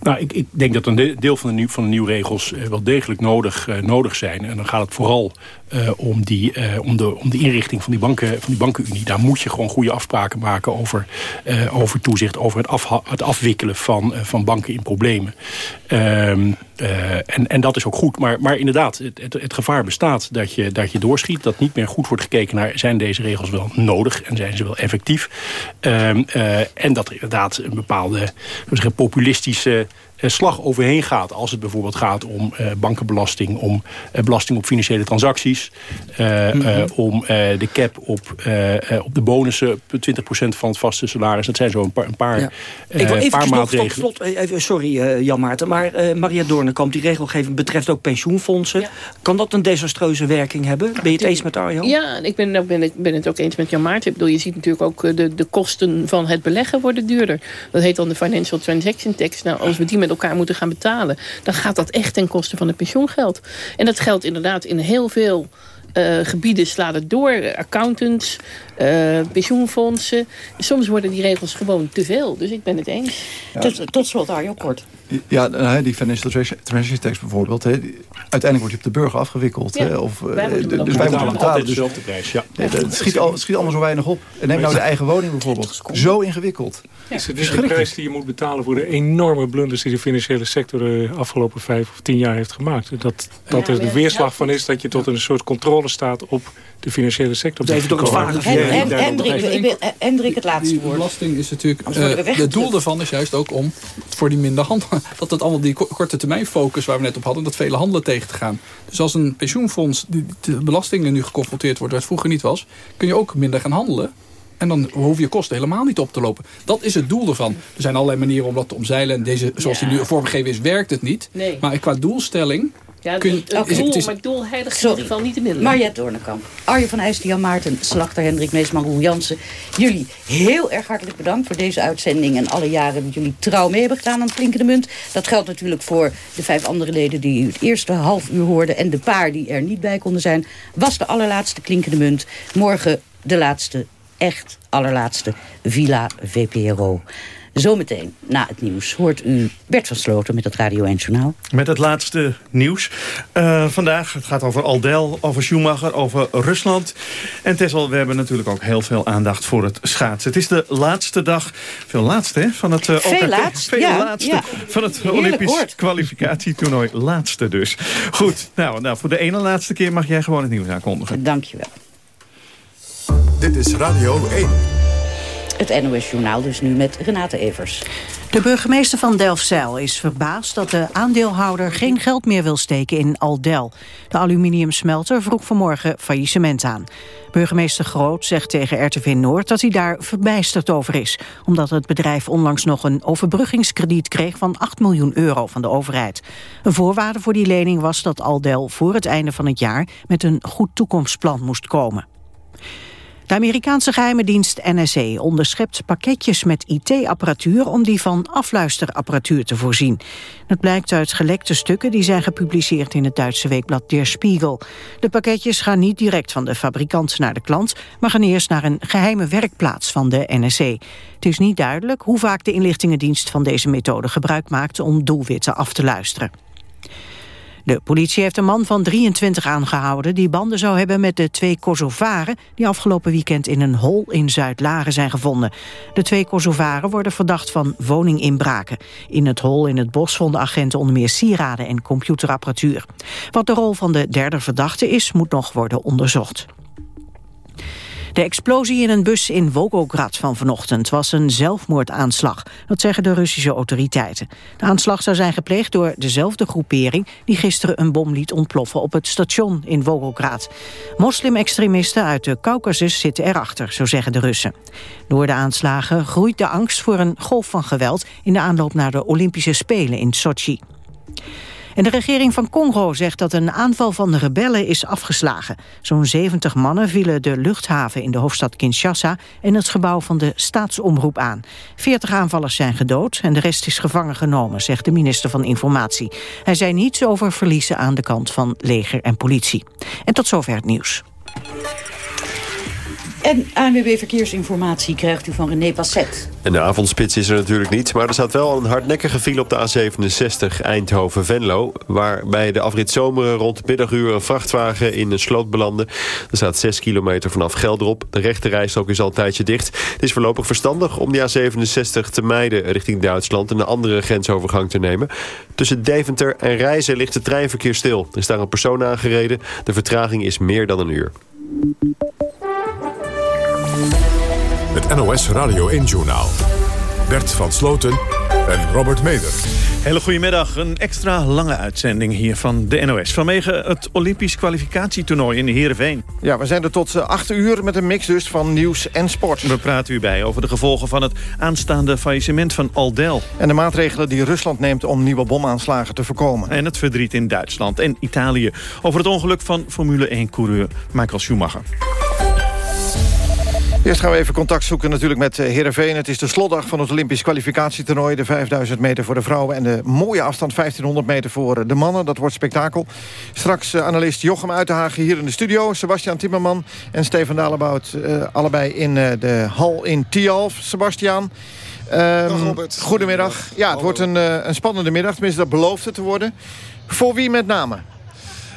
Nou, ik, ik, denk dat een deel van de, nieuw, van de nieuwe regels uh, wel degelijk nodig, uh, nodig zijn. En dan gaat het vooral om, die, om, de, om de inrichting van die, banken, van die bankenunie. Daar moet je gewoon goede afspraken maken over, over toezicht, over het, af, het afwikkelen van, van banken in problemen. Um, uh, en, en dat is ook goed. Maar, maar inderdaad, het, het, gevaar bestaat dat je, dat je doorschiet. Dat niet meer goed wordt gekeken naar... zijn deze regels wel nodig en zijn ze wel effectief. Um, uh, en dat er inderdaad een bepaalde zeggen, populistische slag overheen gaat. Als het bijvoorbeeld gaat om uh, bankenbelasting, om uh, belasting op financiële transacties. Uh, mm -hmm. om de cap op, op de bonussen op 20% van het vaste salaris. Dat zijn zo een paar, een paar, ja. Ik wil even maatregelen. Tot slot, even, sorry Jan Maarten, maar Maria Doornekamp, die regelgeving betreft ook pensioenfondsen. Ja. Kan dat een desastreuze werking hebben? Ben je het eens met Arjo? Ja, ik ben, ben, het, ben het ook eens met Jan Maarten. Ik bedoel, je ziet natuurlijk ook de, de kosten van het beleggen worden duurder. Dat heet dan de Financial Transaction Tax. Nou, als we die met elkaar moeten gaan betalen... dan gaat dat echt ten koste van het pensioengeld. En dat geldt inderdaad in heel veel... Uh, gebieden slaat het door. Accountants, uh, pensioenfondsen. Soms worden die regels gewoon te veel. Dus ik ben het eens. Tot, tot slot, Arjo, kort. Ja, die financial transaction tax bijvoorbeeld. Hè, uiteindelijk wordt je op de burger afgewikkeld. Ja, hè, of, wij dus wij moeten betalen. Altijd dezelfde prijs, ja. ja het, schiet al, het schiet allemaal zo weinig op. En neem nou de eigen woning bijvoorbeeld. Zo ingewikkeld. Ja. Is het is de prijs die je moet betalen voor de enorme blunders... die de financiële sector de afgelopen vijf of tien jaar heeft gemaakt. Dat, dat er de weerslag van is dat je tot een soort controle staat op de financiële sector. Even door het vage Hendrik, het laatste woord. De belasting is natuurlijk... Uh, het doel daarvan is juist ook om voor die minder handel... dat het allemaal die korte termijn focus waar we net op hadden... dat vele handelen tegen te gaan. Dus als een pensioenfonds die de belastingen nu geconfronteerd wordt... waar het vroeger niet was... kun je ook minder gaan handelen. En dan hoef je kosten helemaal niet op te lopen. Dat is het doel ervan. Er zijn allerlei manieren om dat te omzeilen. En deze, zoals die nu vormgegeven is, werkt het niet. Nee. Maar qua doelstelling Ja, Kun, het, het, doel, is, maar het doel heiligt in ieder geval niet de middelen. Mariette Doornekamp, Arjen van IJs, Jan Maarten, Slachter, Hendrik Meesman, Roel Jansen. Jullie heel erg hartelijk bedankt voor deze uitzending... en alle jaren dat jullie trouw mee hebben gedaan aan Klinkende Munt. Dat geldt natuurlijk voor de vijf andere leden die u het eerste half uur hoorden... en de paar die er niet bij konden zijn. Was de allerlaatste Klinkende Munt. Morgen de laatste, echt allerlaatste Villa VPRO. Zometeen, na het nieuws, hoort u Bert van Sloten met het Radio 1 Journaal. Met het laatste nieuws. Uh, vandaag, het gaat over Aldel, over Schumacher, over Rusland. En Tessel, we hebben natuurlijk ook heel veel aandacht voor het schaatsen. Het is de laatste dag, veel laatste hè, van het, uh, veel laatst, veel ja, laatste ja. van het Olympisch kwalificatietoernooi. Laatste dus. Goed, nou, nou, voor de ene laatste keer mag jij gewoon het nieuws aankondigen. Dankjewel. Dit is Radio 1. Het NOS-journaal dus nu met Renate Evers. De burgemeester van Delfzijl is verbaasd dat de aandeelhouder geen geld meer wil steken in Aldel. De aluminiumsmelter vroeg vanmorgen faillissement aan. Burgemeester Groot zegt tegen RTV Noord dat hij daar verbijsterd over is. Omdat het bedrijf onlangs nog een overbruggingskrediet kreeg van 8 miljoen euro van de overheid. Een voorwaarde voor die lening was dat Aldel voor het einde van het jaar met een goed toekomstplan moest komen. De Amerikaanse geheime dienst NSA onderschept pakketjes met IT-apparatuur om die van afluisterapparatuur te voorzien. Dat blijkt uit gelekte stukken die zijn gepubliceerd in het Duitse weekblad Der Spiegel. De pakketjes gaan niet direct van de fabrikant naar de klant, maar gaan eerst naar een geheime werkplaats van de NSA. Het is niet duidelijk hoe vaak de inlichtingendienst van deze methode gebruik maakt om doelwitten af te luisteren. De politie heeft een man van 23 aangehouden... die banden zou hebben met de twee Kosovaren... die afgelopen weekend in een hol in Zuid-Laren zijn gevonden. De twee Kosovaren worden verdacht van woninginbraken. In het hol in het bos vonden agenten onder meer sieraden en computerapparatuur. Wat de rol van de derde verdachte is, moet nog worden onderzocht. De explosie in een bus in Volgograd van vanochtend was een zelfmoordaanslag. Dat zeggen de Russische autoriteiten. De aanslag zou zijn gepleegd door dezelfde groepering... die gisteren een bom liet ontploffen op het station in Volgograd. Moslim-extremisten uit de Caucasus zitten erachter, zo zeggen de Russen. Door de aanslagen groeit de angst voor een golf van geweld... in de aanloop naar de Olympische Spelen in Sochi. En de regering van Congo zegt dat een aanval van de rebellen is afgeslagen. Zo'n 70 mannen vielen de luchthaven in de hoofdstad Kinshasa... en het gebouw van de staatsomroep aan. 40 aanvallers zijn gedood en de rest is gevangen genomen... zegt de minister van Informatie. Hij zei niets over verliezen aan de kant van leger en politie. En tot zover het nieuws. En ANWB Verkeersinformatie krijgt u van René Passet. En de avondspits is er natuurlijk niet, maar er staat wel een hardnekkige file op de A67 Eindhoven-Venlo. Waar bij de afrit Zomeren rond het middaguur een vrachtwagen in een sloot belandde. Er staat 6 kilometer vanaf Geldrop. De rechte rijstrook is al een tijdje dicht. Het is voorlopig verstandig om die A67 te mijden richting Duitsland en een andere grensovergang te nemen. Tussen Deventer en Reizen ligt het treinverkeer stil. Er is daar een persoon aangereden. De vertraging is meer dan een uur. Het NOS Radio 1-journaal. Bert van Sloten en Robert Meder. Hele goedemiddag. Een extra lange uitzending hier van de NOS. Vanwege het Olympisch kwalificatietoernooi in Heerenveen. Ja, we zijn er tot 8 uur met een mix dus van nieuws en sport. We praten u bij over de gevolgen van het aanstaande faillissement van Aldel. En de maatregelen die Rusland neemt om nieuwe bomaanslagen te voorkomen. En het verdriet in Duitsland en Italië. Over het ongeluk van Formule 1-coureur Michael Schumacher. Eerst gaan we even contact zoeken natuurlijk met eh, Heerenveen. Het is de slotdag van het Olympisch kwalificatietoernooi. De 5000 meter voor de vrouwen en de mooie afstand 1500 meter voor de mannen. Dat wordt spektakel. Straks uh, analist Jochem Uitenhagen hier in de studio. Sebastian Timmerman en Stefan Dalebout. Uh, allebei in uh, de hal in Tialf. Sebastian... Um, goedemiddag. Ja, het wordt een, een spannende middag. Tenminste, dat belooft het te worden. Voor wie met name?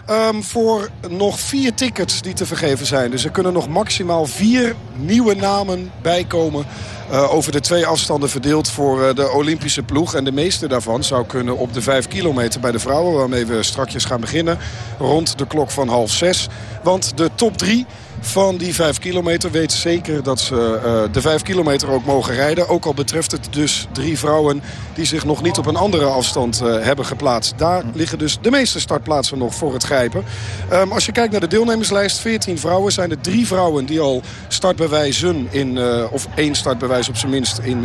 Um, voor nog vier tickets die te vergeven zijn. Dus er kunnen nog maximaal vier nieuwe namen bijkomen... Uh, over de twee afstanden verdeeld voor uh, de Olympische ploeg. En de meeste daarvan zou kunnen op de vijf kilometer bij de vrouwen... waarmee we strakjes gaan beginnen rond de klok van half zes. Want de top drie van die 5 kilometer. Weet zeker dat ze uh, de 5 kilometer ook mogen rijden. Ook al betreft het dus drie vrouwen die zich nog niet op een andere afstand uh, hebben geplaatst. Daar liggen dus de meeste startplaatsen nog voor het grijpen. Um, als je kijkt naar de deelnemerslijst, 14 vrouwen zijn er drie vrouwen die al startbewijzen in, uh, of één startbewijs op zijn minst in,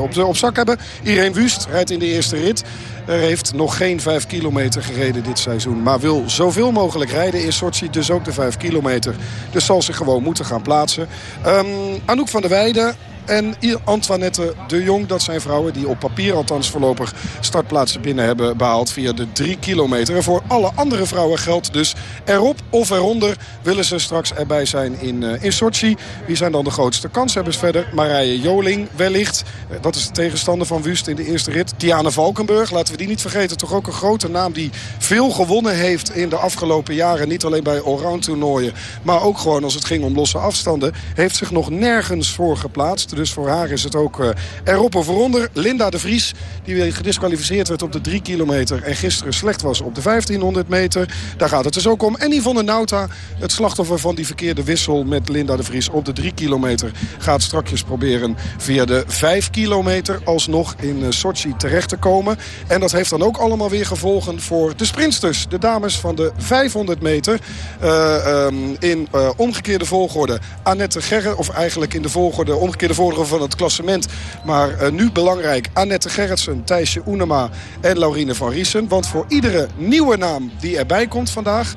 op, de, op zak hebben. Irene Wust rijdt in de eerste rit. Er heeft nog geen 5 kilometer gereden dit seizoen. Maar wil zoveel mogelijk rijden in Sochi. Dus ook de 5 kilometer. Dus zal zich gewoon moeten gaan plaatsen. Um, Anouk van der Weijden en Antoinette de Jong, dat zijn vrouwen die op papier althans voorlopig startplaatsen binnen hebben behaald via de 3 kilometer. En voor alle andere vrouwen geldt dus erop of eronder willen ze straks erbij zijn in, uh, in Sochi. Wie zijn dan de grootste kanshebbers verder? Marije Joling wellicht. Eh, dat is de tegenstander van Wust in de eerste rit. Diana Valkenburg, laten we die niet vergeten. Toch ook een grote naam die veel gewonnen heeft in de afgelopen jaren. Niet alleen bij allround toernooien, maar ook gewoon als het ging om losse afstanden. Heeft zich nog nergens voor geplaatst. Dus voor haar is het ook uh, erop of eronder. Linda de Vries, die weer gedisqualificeerd werd op de 3 kilometer... en gisteren slecht was op de 1500 meter. Daar gaat het dus ook om. En Yvonne Nauta, het slachtoffer van die verkeerde wissel... met Linda de Vries op de 3 kilometer... gaat strakjes proberen via de 5 kilometer... alsnog in uh, Sochi terecht te komen. En dat heeft dan ook allemaal weer gevolgen voor de sprinters. De dames van de 500 meter. Uh, um, in omgekeerde volgorde. Annette Gerre, of eigenlijk in de volgorde omgekeerde volgorde van het klassement. Maar uh, nu belangrijk Annette Gerritsen, Thijsje Oenema en Laurine van Riesen. Want voor iedere nieuwe naam die erbij komt vandaag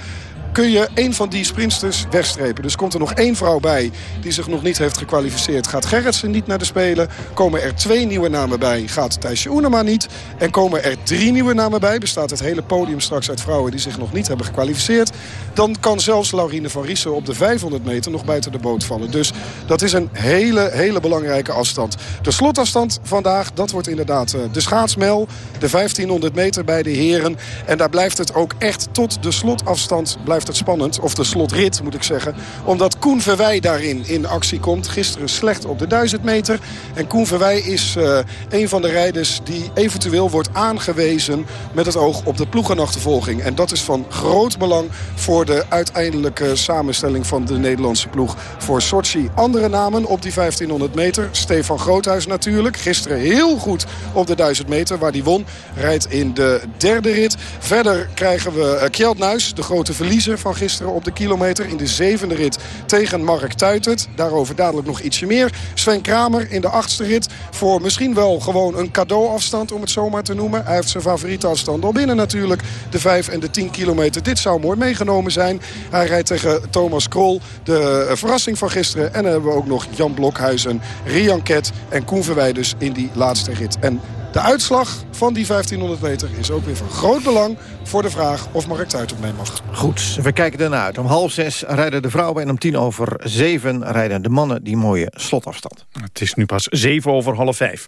kun je een van die sprinters wegstrepen. Dus komt er nog één vrouw bij die zich nog niet heeft gekwalificeerd. Gaat Gerritsen niet naar de Spelen. Komen er twee nieuwe namen bij. Gaat Thijsje Oenema niet. En komen er drie nieuwe namen bij. Bestaat het hele podium straks uit vrouwen die zich nog niet hebben gekwalificeerd. Dan kan zelfs Laurine van Riesen op de 500 meter nog buiten de boot vallen. Dus dat is een hele, hele belangrijke afstand. De slotafstand vandaag, dat wordt inderdaad eh, de schaatsmel. De 1500 meter bij de heren. En daar blijft het ook echt tot de slotafstand blijft het spannend. Of de slotrit moet ik zeggen. Omdat Koen Verwij daarin in actie komt. Gisteren slecht op de 1000 meter. En Koen Verwij is uh, een van de rijders die eventueel wordt aangewezen... met het oog op de ploegenachtervolging. En dat is van groot belang voor de uiteindelijke samenstelling van de Nederlandse ploeg voor Sochi. Andere namen op die 1500 meter. Stefan Groothuis natuurlijk. Gisteren heel goed op de 1000 meter waar hij won. Rijdt in de derde rit. Verder krijgen we uh, Kjeld Nuis, de grote verliezer van gisteren op de kilometer. In de zevende rit tegen Mark Tuitert. Daarover dadelijk nog ietsje meer. Sven Kramer in de achtste rit. Voor misschien wel gewoon een cadeauafstand om het zomaar te noemen. Hij heeft zijn favoriete afstand al binnen natuurlijk. De 5 en de 10 kilometer. Dit zou mooi meegenomen zijn. Hij rijdt tegen Thomas Krol. De eh, verrassing van gisteren. En dan hebben we ook nog Jan Blokhuizen, Rian Ket en Koen Verwij dus in die laatste rit. En de uitslag van die 1500 meter is ook weer van groot belang voor de vraag of Mark Tuit mee mag. Goed, we kijken ernaar uit. Om half zes rijden de vrouwen en om tien over zeven rijden de mannen die mooie slotafstand. Het is nu pas zeven over half vijf.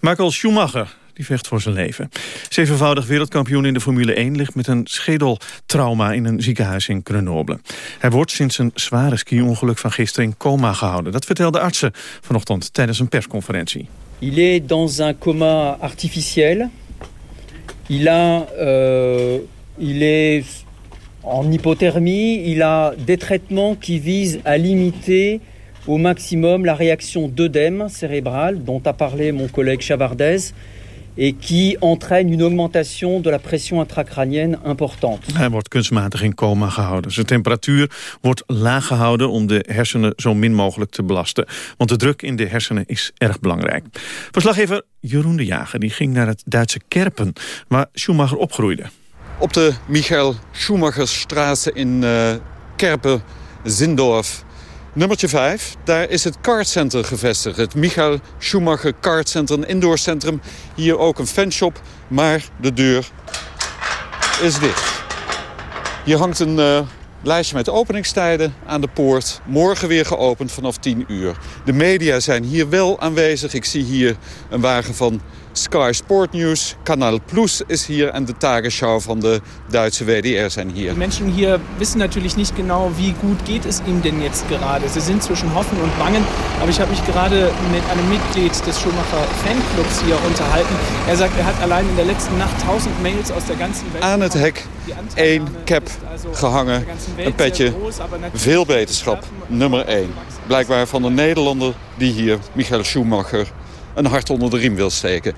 Michael Schumacher die vecht voor zijn leven. Zevenvoudig wereldkampioen in de Formule 1 ligt met een schedeltrauma in een ziekenhuis in Grenoble. Hij wordt sinds een zware ski-ongeluk van gisteren in coma gehouden. Dat vertelde artsen vanochtend tijdens een persconferentie. Il est dans un coma artificiel. Il, a, euh, il est en hypothermie. Il a des traitements qui visent à limiter au maximum la réaction d'œdème cérébral dont a parlé mon collègue Chavardez et qui entraîne une augmentation de la pression intracrânienne importante. Hij wordt kunstmatig in coma gehouden. Zijn temperatuur wordt laag gehouden om de hersenen zo min mogelijk te belasten. Want de druk in de hersenen is erg belangrijk. Verslaggever Jeroen de Jager die ging naar het Duitse Kerpen, waar Schumacher opgroeide. Op de Michael Schumacherstraße in uh, Kerpen, Zindorf Nummertje 5, daar is het kartcenter gevestigd. Het Michael Schumacher Kartcenter, een indoorcentrum. Hier ook een fanshop, maar de deur is dicht. Hier hangt een uh, lijstje met openingstijden aan de poort. Morgen weer geopend vanaf 10 uur. De media zijn hier wel aanwezig. Ik zie hier een wagen van Sky Sport News, Kanal Plus ist hier en de Tagesschau von der Duitse WDR sind hier. Die Menschen hier wissen natürlich nicht genau, wie gut geht es ihm denn jetzt gerade. Sie sind zwischen Hoffen und Bangen, aber ich habe mich gerade mit einem Mitglied des Schumacher Fanclubs hier unterhalten. Er sagt, er hat allein in der letzten Nacht 1000 Mails aus der ganzen Welt... Aan het hek één cap gehangen, een petje, veel beterschap, nummer 1. Blijkbaar van de Nederlander die hier, Michael Schumacher een hart onder de riem wil steken.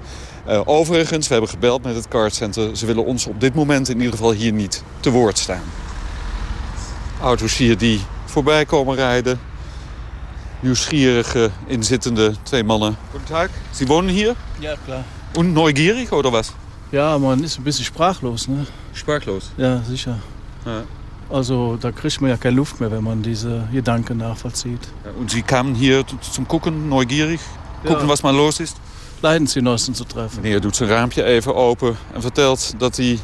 Uh, overigens, we hebben gebeld met het kartcenter. Ze willen ons op dit moment in ieder geval hier niet te woord staan. Auto's hier die voorbij komen rijden. nieuwsgierige, inzittende twee mannen. Guten Sie wohnen hier? Ja, klar. Und neugierig oder was? Ja, man ist ein bisschen sprachlos, ne? Sprachlos? Ja, sicher. Ja. Also da kriegt man ja keine Luft mehr, wenn man diese Gedanken nachvollzieht. Und Sie kamen hier zum Gucken, neugierig? Gucken, was mal los ist? Leidensgenossen zu treffen. Meneer doet zijn raampje even open en vertelt dat hij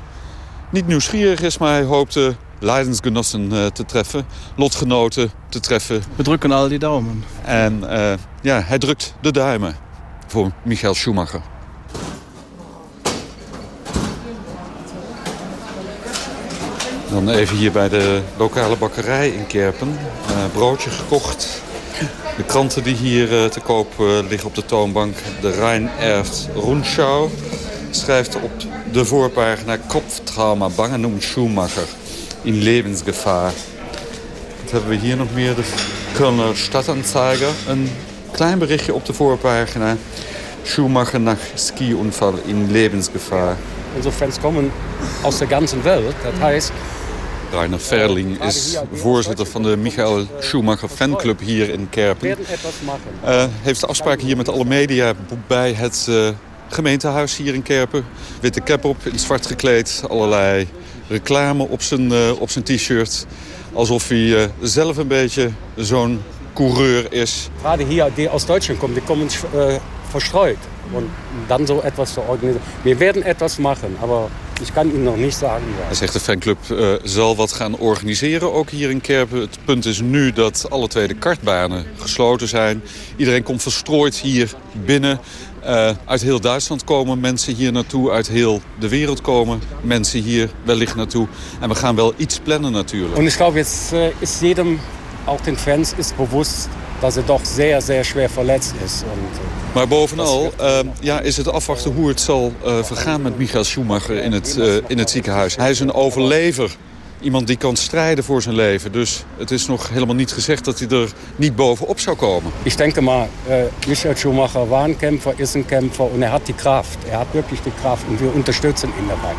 niet nieuwsgierig is... maar hij hoopte Leidensgenossen eh, te treffen, lotgenoten te treffen. We drukken al die Daumen. En eh, ja, hij drukt de duimen voor Michael Schumacher. Dan even hier bij de lokale bakkerij in Kerpen. Eh, broodje gekocht. De kranten die hier eh, te koop eh, liggen op de toonbank. De Rijn Erft Rundschau schrijft op de voorpagina... Kopftrauma, bangen um Schumacher in levensgevaar. Wat hebben we hier nog meer? De Kölner Stadtanzeiger. Een klein berichtje op de voorpagina. Schumacher Skiunfall in levensgevaar. Unsere Fans kommen aus der ganzen Welt. Das heißt, Rainer Verling is voorzitter van de Michael Schumacher fanclub hier in Kerpen. Eh, heeft afspraken hier met alle media bij het eh, gemeentehuis hier in Kerpen. Witte cap op, in zwart gekleed. Allerlei reclame op zijn, eh, op zijn t-shirt. Alsof hij zelf een beetje zo'n coureur is. Gerade hier, die aus Deutschland kommen, die kommen äh, verstreut. Und dann so etwas zu organisieren. Wir werden etwas machen, aber ich kann Ihnen noch nicht sagen. Hij zegt de fanclub eh, zal wat gaan organiseren, ook hier in Kerpen. Het punt is nu dat alle twee de kartbanen gesloten zijn. Iedereen komt verstrooid hier binnen. Eh, uit heel Duitsland komen mensen hier naartoe. Uit heel de wereld komen mensen hier wellicht naartoe. En we gaan wel iets plannen natuurlijk. Und ich glaube, jetzt äh, ist jedem, auch den Fans, ist bewusst, dass er doch sehr, sehr schwer verletzt ist. Und, äh, Maar bovenal eh, ja, is het afwachten hoe het zal eh, vergaan met Michael Schumacher in het, eh, in het ziekenhuis. Hij is een overlever. Iemand die kan strijden voor zijn leven. Dus het is nog helemaal niet gezegd dat hij er niet bovenop zou komen. ich denke mal, äh, Michael Schumacher ein Kämpfer, ist ein Kämpfer und er hat die Kraft. Er hat wirklich die Kraft und wir unterstützen ihn dabei.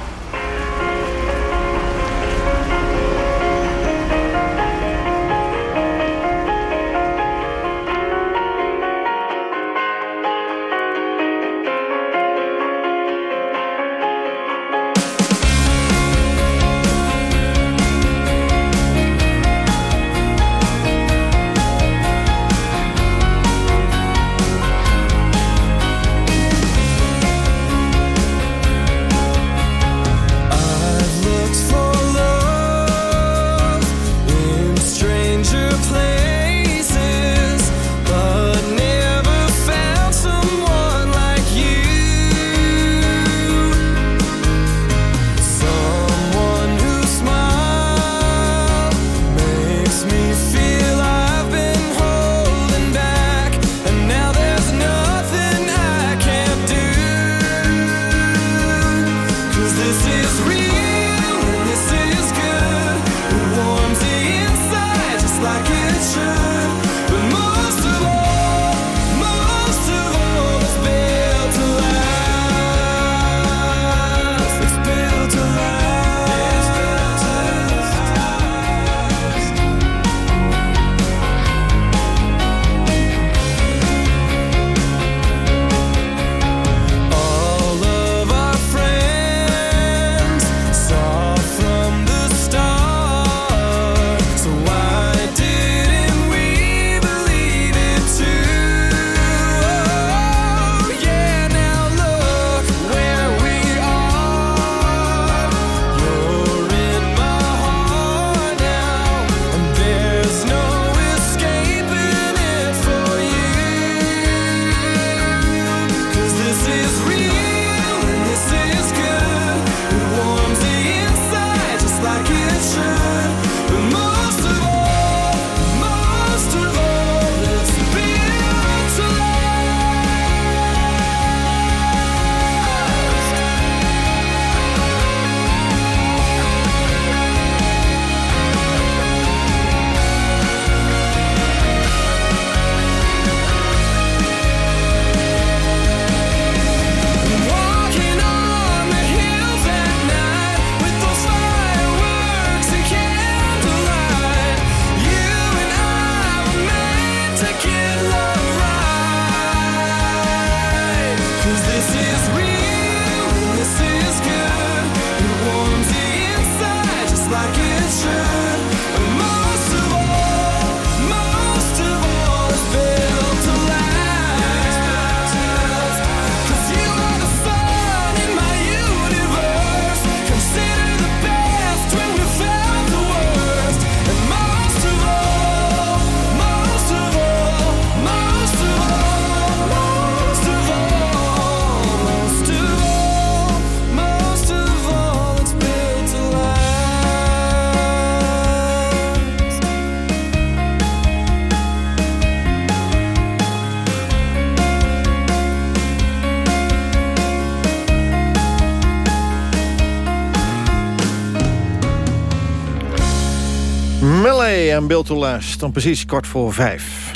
Melee en Bill to Last, dan precies kwart voor vijf.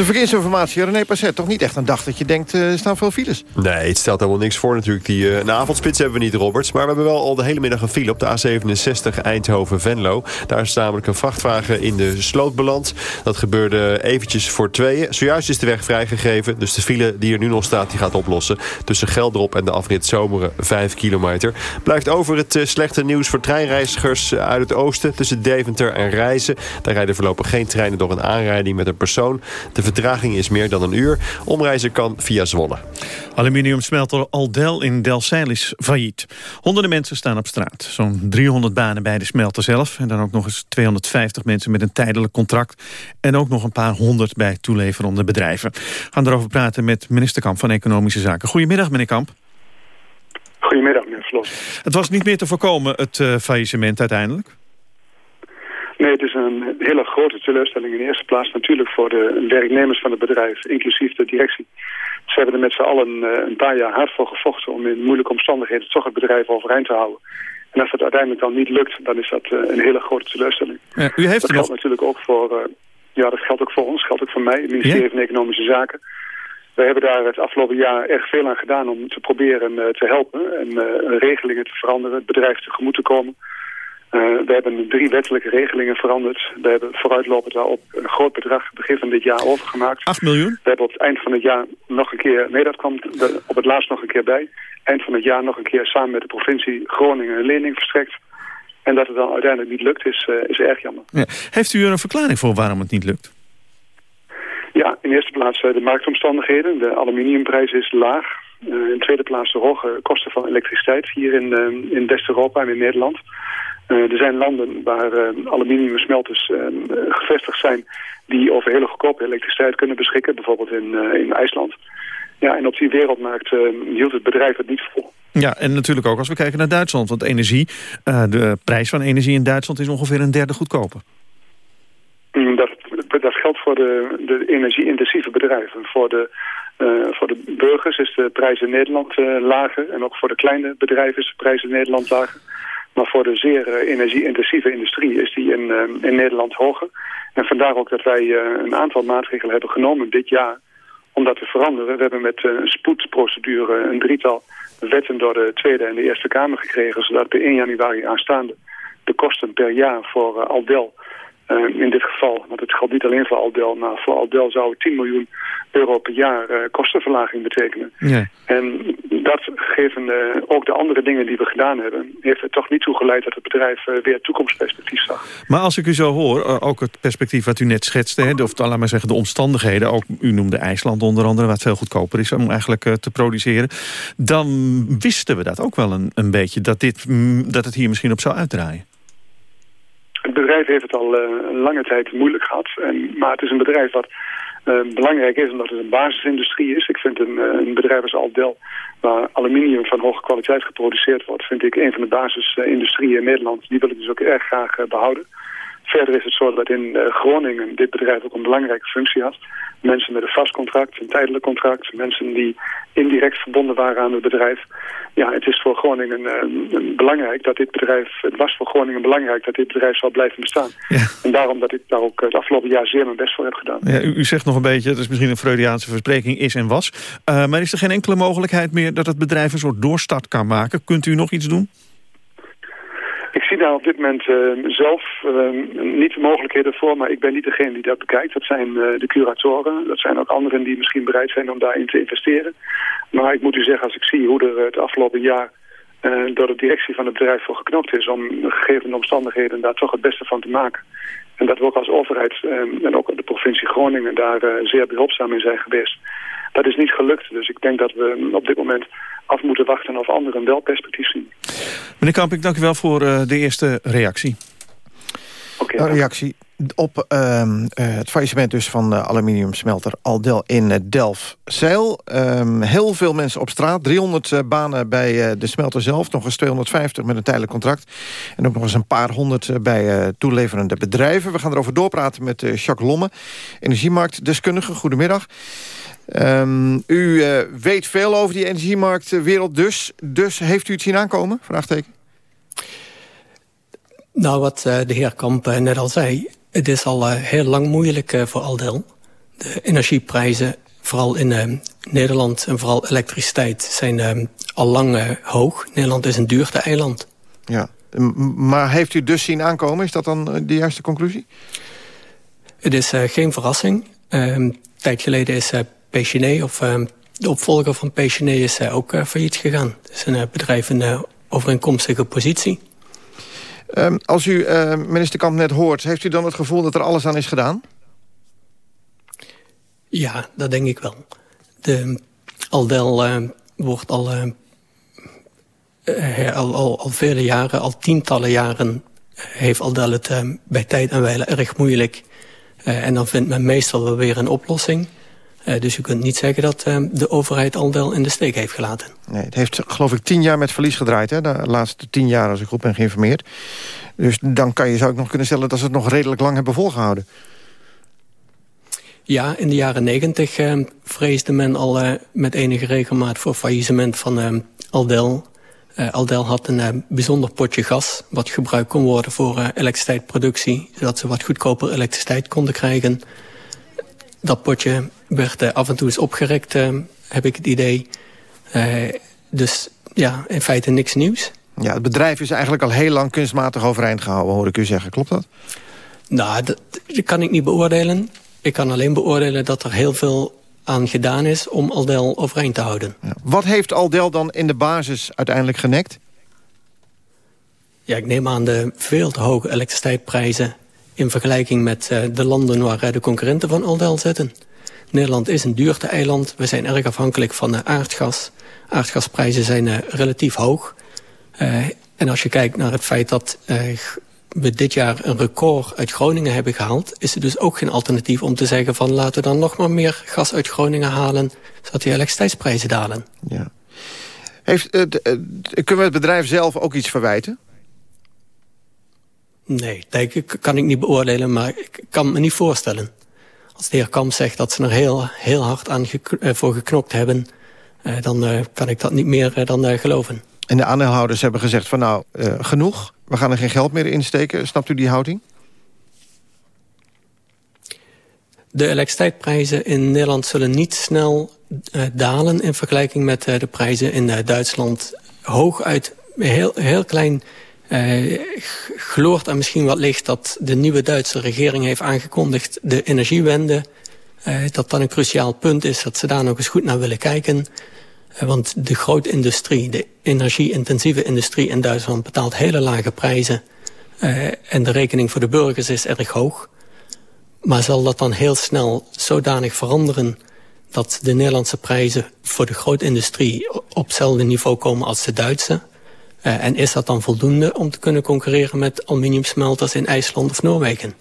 De verkeersinformatie, René Passet, toch niet echt een dag dat je denkt, eh, er staan veel files? Nee, het stelt helemaal niks voor natuurlijk. Die, uh, een avondspits hebben we niet, Roberts. Maar we hebben wel al de hele middag een file op de A67 Eindhoven-Venlo. Daar is namelijk een vrachtwagen in de sloot beland. Dat gebeurde eventjes voor tweeën. Zojuist is de weg vrijgegeven. Dus de file die er nu nog staat, die gaat oplossen. Tussen Geldrop en de afrit Zomeren, 5 kilometer. Blijft over het uh, slechte nieuws voor treinreizigers uit het oosten... tussen Deventer en Reizen. Daar rijden voorlopig geen treinen door een aanrijding met een persoon. Vertraging is meer dan een uur. Omreizen kan via Zwolle. Aluminiumsmelter Aldel in Delfzijl is failliet. Honderden mensen staan op straat. Zo'n 300 banen bij de smelter zelf. En dan ook nog eens 250 mensen met een tijdelijk contract. En ook nog een paar honderd bij toeleverende bedrijven. We gaan erover praten met minister Kamp van Economische Zaken. Goedemiddag, meneer Kamp. Goedemiddag, meneer Vlos. Het was niet meer te voorkomen, het uh, faillissement uiteindelijk? Nee, het is een hele grote teleurstelling in de eerste plaats natuurlijk voor de werknemers van het bedrijf, inclusief de directie. Ze hebben er met z'n allen uh, een paar jaar hard voor gevochten om in moeilijke omstandigheden toch het bedrijf overeind te houden. En als dat uiteindelijk dan niet lukt, dan is dat uh, een hele grote teleurstelling. Ja, u heeft dat geldt nog... natuurlijk ook voor, uh, ja, dat geldt ook voor ons, geldt ook voor mij, het ministerie ja? van Economische Zaken. Wij hebben daar het afgelopen jaar erg veel aan gedaan om te proberen te helpen en regelingen te veranderen, het bedrijf tegemoet te komen. Uh, we hebben drie wettelijke regelingen veranderd. We hebben vooruitlopend daarop een groot bedrag begin van dit jaar overgemaakt. 8 miljoen? We hebben op het eind van het jaar nog een keer, nee dat kwam op het laatst nog een keer bij. Eind van het jaar nog een keer samen met de provincie Groningen een lening verstrekt. En dat het dan uiteindelijk niet lukt is, uh, is erg jammer. Ja. Heeft u er een verklaring voor waarom het niet lukt? Ja, in eerste plaats uh, de marktomstandigheden. De aluminiumprijs is laag. in tweede plaats de hoge kosten van elektriciteit hier in, in West-Europa en in Nederland. Uh, er zijn landen waar uh, aluminiumsmelters uh, gevestigd zijn die over hele goedkope elektriciteit kunnen beschikken, bijvoorbeeld in, in IJsland. Ja, en op die wereldmarkt hield het bedrijf het niet vol. Ja, en natuurlijk ook als we kijken naar Duitsland, want energie, de prijs van energie in Duitsland is ongeveer een derde goedkoper. Mm, dat, dat geldt voor de, de energie-intensieve bedrijven. Voor de, voor de burgers is de prijs in Nederland lager en ook voor de kleine bedrijven is de prijs in Nederland lager. Maar voor de zeer uh, energie-intensieve industrie is die in, uh, in Nederland hoger. En vandaar ook dat wij uh, een aantal maatregelen hebben genomen dit jaar om dat te veranderen. We hebben met een spoedprocedure een drietal wetten door de Tweede en de Eerste Kamer gekregen... zodat per 1 januari aanstaande de kosten per jaar voor Aldel... in dit geval, want het geldt niet alleen voor Aldel... maar voor Aldel zou 10 miljoen euro per jaar uh, kostenverlaging betekenen. Ja. En dat geven ook de andere dingen die we gedaan hebben... heeft er toch niet toe geleid dat het bedrijf uh, weer toekomstperspectief zag. Maar als ik u zo hoor, ook het perspectief wat u net schetste... Hè, of laat maar zeggen de omstandigheden... ook u noemde IJsland onder andere, wat veel goedkoper is... om eigenlijk te produceren... dan wisten we dat ook wel een, een beetje... Dat, dit, dat het hier misschien op zou uitdraaien. Het bedrijf heeft het al een lange tijd moeilijk gehad. En, maar het is een bedrijf wat uh, belangrijk is omdat het een basisindustrie is. Ik vind een, uh, een bedrijf als Aldel, waar aluminium van hoge kwaliteit geproduceerd wordt, vind ik een van de basisindustrieën in Nederland. Die wil ik dus ook erg graag behouden. Verder is het zo dat in Groningen dit bedrijf ook een belangrijke functie had. Mensen met een vast contract, een tijdelijk contract, mensen die indirect verbonden waren aan het bedrijf. Ja, het is voor Groningen uh, belangrijk dat dit bedrijf, het was voor Groningen belangrijk dat dit bedrijf zal blijven bestaan. Ja. En daarom dat ik daar ook het afgelopen jaar zeer mijn best voor heb gedaan. Ja, u, u, zegt nog een beetje, het is misschien een Freudiaanse verspreking, is en was. Uh, maar is er geen enkele mogelijkheid meer dat het bedrijf een soort doorstart kan maken? Kunt u nog iets doen? Daar op dit moment uh, zelf uh, niet de mogelijkheden voor, maar ik ben niet degene die dat bekijkt. Dat zijn uh, de curatoren, dat zijn ook anderen die misschien bereid zijn om daarin te investeren. Maar ik moet u zeggen, als ik zie hoe er het afgelopen jaar door de directie van het bedrijf voor geknopt is om gegeven omstandigheden daar toch het beste van te maken. En dat we ook als overheid en ook de provincie Groningen daar zeer behulpzaam in zijn geweest. Dat is niet gelukt, dus ik denk dat we op dit moment af moeten wachten of anderen wel perspectief zien. Meneer Kamp, ik dank u wel voor uh, de eerste reactie. Oké. Okay, reactie op uh, uh, het faillissement dus van de aluminiumsmelter Aldel in uh, Delfzijl. Um, heel veel mensen op straat. 300 uh, banen bij uh, de smelter zelf. Nog eens 250 met een tijdelijk contract. En ook nog eens een paar honderd uh, bij uh, toeleverende bedrijven. We gaan erover doorpraten met uh, Jacques Lomme, energiemarktdeskundige. Goedemiddag. Um, u uh, weet veel over die energiemarktwereld dus. Dus heeft u het zien aankomen? Vraagteken. Nou, wat de heer Kamp net al zei... het is al heel lang moeilijk voor Aldel. De energieprijzen, vooral in Nederland en vooral elektriciteit... zijn al lang hoog. Nederland is een duurte eiland. Ja, maar heeft u dus zien aankomen? Is dat dan de juiste conclusie? Het is geen verrassing. een tijd geleden is uh, of de opvolger van Pechene is ook failliet gegaan. Het is een bedrijf in een overeenkomstige positie. Um, als u uh, minister Kamp net hoort, heeft u dan het gevoel dat er alles aan is gedaan? Ja, dat denk ik wel. De Aldel uh, wordt al, uh, al, al, al, vele jaren, al tientallen jaren... heeft Aldel het bij tijd en wijle erg moeilijk. en dan vindt men meestal wel weer een oplossing... Uh, dus u kunt niet zeggen dat uh, de overheid Aldel in de steek heeft gelaten. Nee, het heeft geloof ik tien jaar met verlies gedraaid. Hè? De laatste tien jaar als ik goed ben geïnformeerd. Dus dan kan je, zou ik nog kunnen stellen dat ze het nog redelijk lang hebben volgehouden. Ja, in de jaren negentig uh, vreesde men al met enige regelmaat voor faillissement van Aldel. Aldel had een bijzonder potje gas wat gebruikt kon worden voor elektriciteitsproductie. Zodat ze wat goedkoper elektriciteit konden krijgen. Dat potje werd uh, af en toe eens opgerekt, uh, heb ik het idee. Uh, dus ja, in feite niks nieuws. Ja, het bedrijf is eigenlijk al heel lang kunstmatig overeind gehouden, hoor ik u zeggen. Klopt dat? Nou, dat, dat kan ik niet beoordelen. Ik kan alleen beoordelen dat er heel veel aan gedaan is om Aldel overeind te houden. Ja. Wat heeft Aldel dan in de basis uiteindelijk genekt? Ja, ik neem aan de veel te hoge elektriciteitsprijzen... in vergelijking met uh, de landen waar de concurrenten van Aldel zitten. Nederland is een duurte-eiland. We zijn erg afhankelijk van uh, aardgas. Aardgasprijzen zijn uh, relatief hoog. Uh, en als je kijkt naar het feit dat we dit jaar een record uit Groningen hebben gehaald... is er dus ook geen alternatief om te zeggen van... laten we dan nog maar meer gas uit Groningen halen... zodat die elektriciteitsprijzen dalen. Ja. Heeft, kunnen we het bedrijf zelf ook iets verwijten? Nee, dat kan ik niet beoordelen, maar ik kan me niet voorstellen als de heer Kamp zegt dat ze er heel, heel hard aan eh, voor geknokt hebben... Uh, dan uh, kan ik dat niet meer dan geloven. En de aandeelhouders hebben gezegd van nou, genoeg. We gaan er geen geld meer in steken. Snapt u die houding? De elektriciteitsprijzen in Nederland zullen niet snel dalen... in vergelijking met de prijzen in Duitsland. Hooguit heel, heel klein gloort er misschien wat licht dat de nieuwe Duitse regering heeft aangekondigd... de energiewende, uh, dat dan een cruciaal punt is... dat ze daar nog eens goed naar willen kijken. Uh, want de grote industrie, de energie-intensieve industrie in Duitsland... betaalt hele lage prijzen. en de rekening voor de burgers is erg hoog. Maar zal dat dan heel snel zodanig veranderen... dat de Nederlandse prijzen voor de grote industrie op hetzelfde niveau komen als de Duitse... Uh, en is dat dan voldoende om te kunnen concurreren met aluminiumsmelters in IJsland of Noorwegen?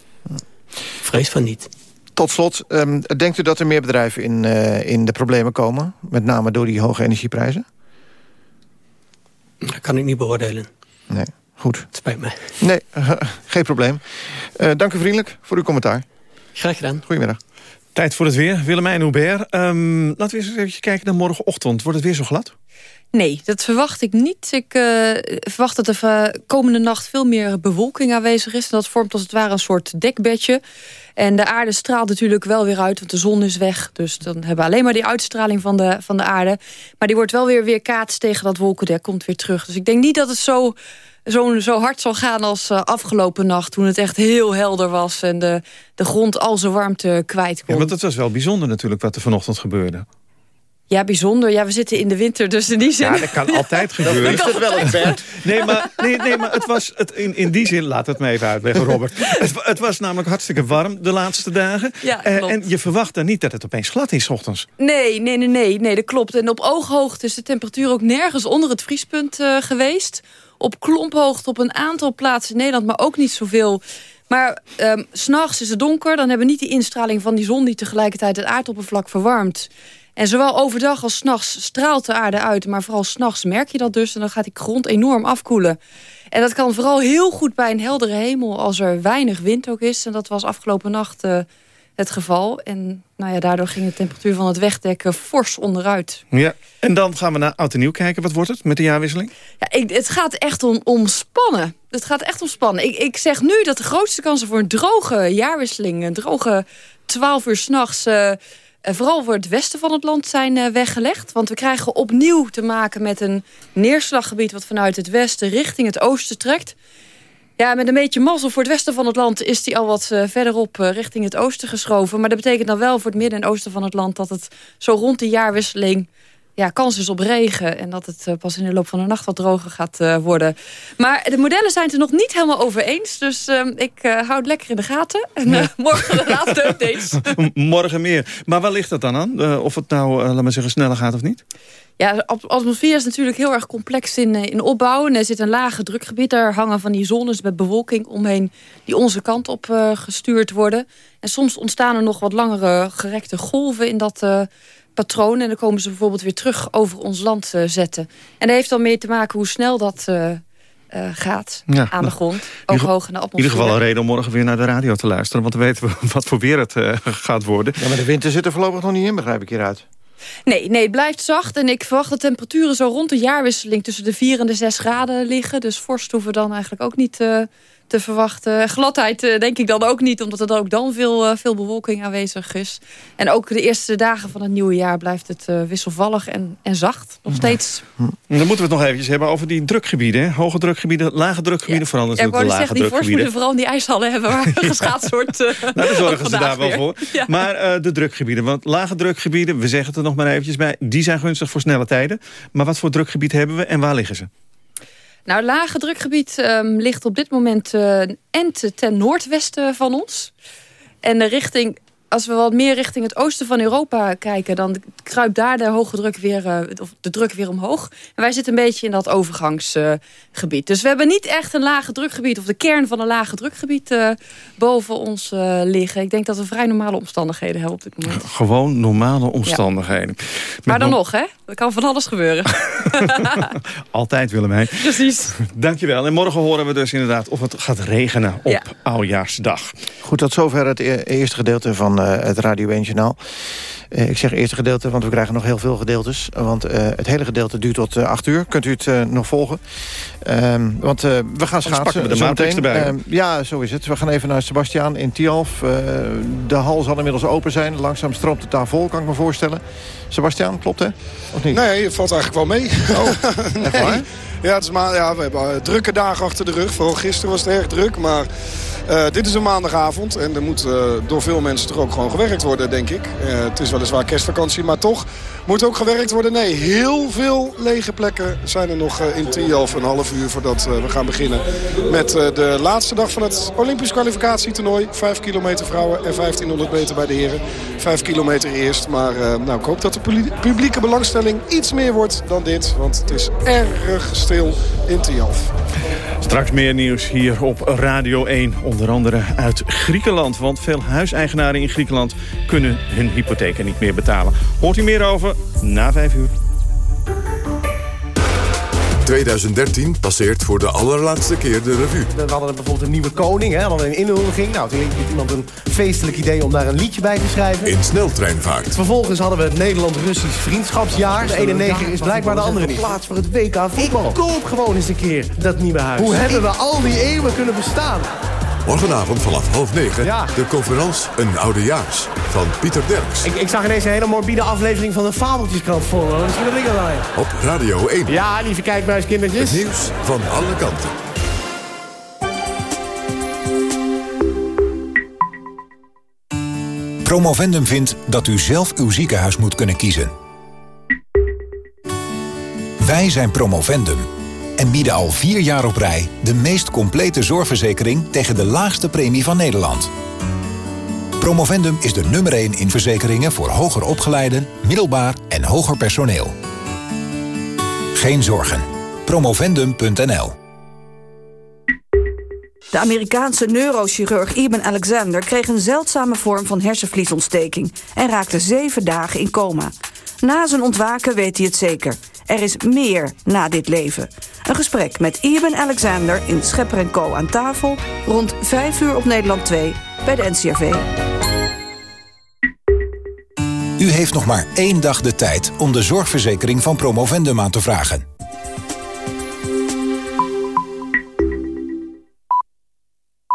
Vrees van niet. Tot slot, um, denkt u dat er meer bedrijven in, uh, in de problemen komen? Met name door die hoge energieprijzen? Dat kan ik niet beoordelen. Nee, goed. Het spijt me. Nee, uh, geen probleem. dank u vriendelijk voor uw commentaar. Graag gedaan. Goedemiddag. Tijd voor het weer. Willemijn Hubert. Um, laten we eens even kijken naar morgenochtend. Wordt het weer zo glad? Nee, dat verwacht ik niet. Ik uh, verwacht dat er komende nacht veel meer bewolking aanwezig is. En dat vormt als het ware een soort dekbedje. En de aarde straalt natuurlijk wel weer uit, want de zon is weg. Dus dan hebben we alleen maar die uitstraling van de, van de aarde. Maar die wordt wel weer weerkaatst tegen dat wolkendek, komt weer terug. Dus ik denk niet dat het zo, zo, zo hard zal gaan als uh, afgelopen nacht... toen het echt heel helder was en de, de grond al zijn warmte kwijt kon. Ja, want het was wel bijzonder natuurlijk wat er vanochtend gebeurde. Ja, bijzonder. Ja, we zitten in de winter, dus in die zin... Ja, dat kan altijd gebeuren. Dat is het wel een Bert. Nee, maar, nee, nee, maar het was het, in, in die zin... Laat het me even uitleggen, Robert. Het, het was namelijk hartstikke warm de laatste dagen. Ja, uh, en je verwacht dan niet dat het opeens glad is, ochtends. Nee, nee, nee, nee, nee, dat klopt. En op ooghoogte is de temperatuur ook nergens onder het vriespunt uh, geweest. Op klomphoogte op een aantal plaatsen in Nederland, maar ook niet zoveel... Maar um, s'nachts is het donker, dan hebben we niet die instraling van die zon... die tegelijkertijd het aardoppervlak verwarmt. En zowel overdag als s'nachts straalt de aarde uit. Maar vooral s'nachts merk je dat dus. En dan gaat die grond enorm afkoelen. En dat kan vooral heel goed bij een heldere hemel... als er weinig wind ook is. En dat was afgelopen nacht uh, het geval. En nou ja, daardoor ging de temperatuur van het wegdek fors onderuit. Ja, en dan gaan we naar Oud en Nieuw kijken. Wat wordt het met de jaarwisseling? Ja, ik, het gaat echt om, om spannen. Het gaat echt om spannen. Ik, ik zeg nu dat de grootste kansen voor een droge jaarwisseling... een droge 12 uur s'nachts... Uh, vooral voor het westen van het land zijn uh, weggelegd. Want we krijgen opnieuw te maken met een neerslaggebied... wat vanuit het westen richting het oosten trekt. Ja, met een beetje mazzel voor het westen van het land... is die al wat uh, verderop richting het oosten geschoven. Maar dat betekent dan wel voor het midden en oosten van het land... dat het zo rond de jaarwisseling ja, kans is op regen. En dat het uh, pas in de loop van de nacht wat droger gaat uh, worden. Maar de modellen zijn het er nog niet helemaal over eens. Dus uh, ik hou het lekker in de gaten. En ja. morgen de laatste updates. morgen meer. Maar waar ligt dat dan aan? of het nou, laat maar zeggen, sneller gaat of niet? Ja, de atmosfeer is natuurlijk heel erg complex in, in opbouw. En er zit een lage drukgebied. Daar hangen van die zones met bewolking omheen... die onze kant op gestuurd worden. En soms ontstaan er nog wat langere gerekte golven in dat patroon. En dan komen ze bijvoorbeeld weer terug over ons land uh, zetten. En dat heeft dan mee te maken hoe snel dat uh, uh, gaat ja, aan de grond. Ook hoog in de atmosfeer. In ieder geval een reden om morgen weer naar de radio te luisteren. Want dan weten we wat voor weer het gaat worden. Ja, maar de winter zit er voorlopig nog niet in, begrijp ik hieruit. Nee, nee, het blijft zacht. En ik verwacht dat temperaturen zo rond de jaarwisseling... tussen de 4 en de 6 graden liggen. Dus vorst hoeven we dan eigenlijk ook niet te verwachten. Gladheid uh, denk ik dan ook niet, omdat er ook dan veel, uh, veel bewolking aanwezig is. En ook de eerste dagen van het nieuwe jaar blijft het uh, wisselvallig en, en zacht. Nog steeds. Dan moeten we het nog eventjes hebben over die drukgebieden. Hè? Hoge drukgebieden, lage drukgebieden. Ja. Vooral natuurlijk ja, de lage zeggen, drukgebieden. Die vooral in die ijshallen hebben waar geschaatst wordt. nou, daar zorgen ze daar wel voor. Ja. Maar de drukgebieden, want lage drukgebieden, we zeggen het er nog maar eventjes bij... die zijn gunstig voor snelle tijden. Maar wat voor drukgebied hebben we en waar liggen ze? Nou, lage drukgebied um, ligt op dit moment uh, ent ten noordwesten van ons. En de richting als we wat meer richting het oosten van Europa kijken... dan kruipt daar de hoge druk weer, uh, of de druk weer omhoog. En wij zitten een beetje in dat overgangsgebied. Uh, dus we hebben niet echt een lage drukgebied... of de kern van een lage drukgebied uh, boven ons liggen. Ik denk dat we vrij normale omstandigheden hebben op dit moment. Gewoon normale omstandigheden. Ja. Maar dan nog, hè? Er kan van alles gebeuren. Altijd, Willemijn. Precies. Dankjewel. En morgen horen we dus inderdaad of het gaat regenen op ja. Oudjaarsdag. Goed, tot zover het e eerste gedeelte van uh, het Radio 1 Journaal. Uh, ik zeg eerste gedeelte, want we krijgen nog heel veel gedeeltes. Want uh, het hele gedeelte duurt tot 8 uur. Kunt u het nog volgen. Um, want we gaan schaatsen. Met de matrix erbij. Ehm, ja, zo is het. We gaan even naar Sebastiaan in Tialf. de hal zal inmiddels open zijn. Langzaam stroomt het daar vol, kan ik me voorstellen. Sebastiaan, klopt hè? Of niet? Nee, het valt eigenlijk wel mee. Oh, echt waar? Ja, het is maar, ja, we hebben drukke dagen achter de rug. Vooral gisteren was het erg druk, maar... Uh, dit is een maandagavond en er moet uh, door veel mensen toch ook gewoon gewerkt worden, denk ik. Het is weliswaar kerstvakantie, maar toch moet ook gewerkt worden. Nee, heel veel lege plekken zijn er nog in Tielf. Een half uur voordat we gaan beginnen met de laatste dag van het Olympisch kwalificatietoernooi. Vijf kilometer vrouwen en 1500 meter bij de heren. Vijf kilometer eerst, maar nou, ik hoop dat de publieke belangstelling iets meer wordt dan dit. Want het is erg in. Straks meer nieuws hier op Radio 1. Onder andere uit Griekenland. Want veel huiseigenaren in Griekenland kunnen hun hypotheken niet meer betalen. Hoort u meer over na vijf uur. 2013 passeert voor de allerlaatste keer de revue. We hadden bijvoorbeeld een nieuwe koning, hè, we hadden een inhuldiging. Nou, toen had iemand een feestelijk idee om daar een liedje bij te schrijven. In sneltreinvaart. Vervolgens hadden we het Nederland-Russisch vriendschapsjaar. De ene neger is blijkbaar de andere niet. Plaats voor het WK voetbal. Ik koop gewoon eens een keer dat nieuwe huis. Hoe hebben we al die eeuwen kunnen bestaan? Morgenavond vanaf half negen ja. de conferentie Een Oudejaars van Pieter Derks. Ik, ik zag ineens een hele morbide aflevering van de Fabeltjeskrant voor me. Misschien dat ik dat aan. Op Radio 1. Ja, lieve kijkbuiskindertjes. Het nieuws van alle kanten. Promovendum vindt dat u zelf uw ziekenhuis moet kunnen kiezen. Wij zijn Promovendum en bieden al vier jaar op rij de meest complete zorgverzekering tegen de laagste premie van Nederland. Promovendum is de nummer 1 in verzekeringen voor hoger opgeleiden, middelbaar en hoger personeel. Geen zorgen. Promovendum.nl De Amerikaanse neurochirurg Eben Alexander kreeg een zeldzame vorm van hersenvliesontsteking en raakte zeven dagen in coma. Na zijn ontwaken weet hij het zeker. Er is meer na dit leven. Een gesprek met Iben Alexander in Schepper en Co. aan tafel... rond 5 uur op Nederland 2 bij de NCRV. U heeft nog maar één dag de tijd om de zorgverzekering van Promovendum aan te vragen.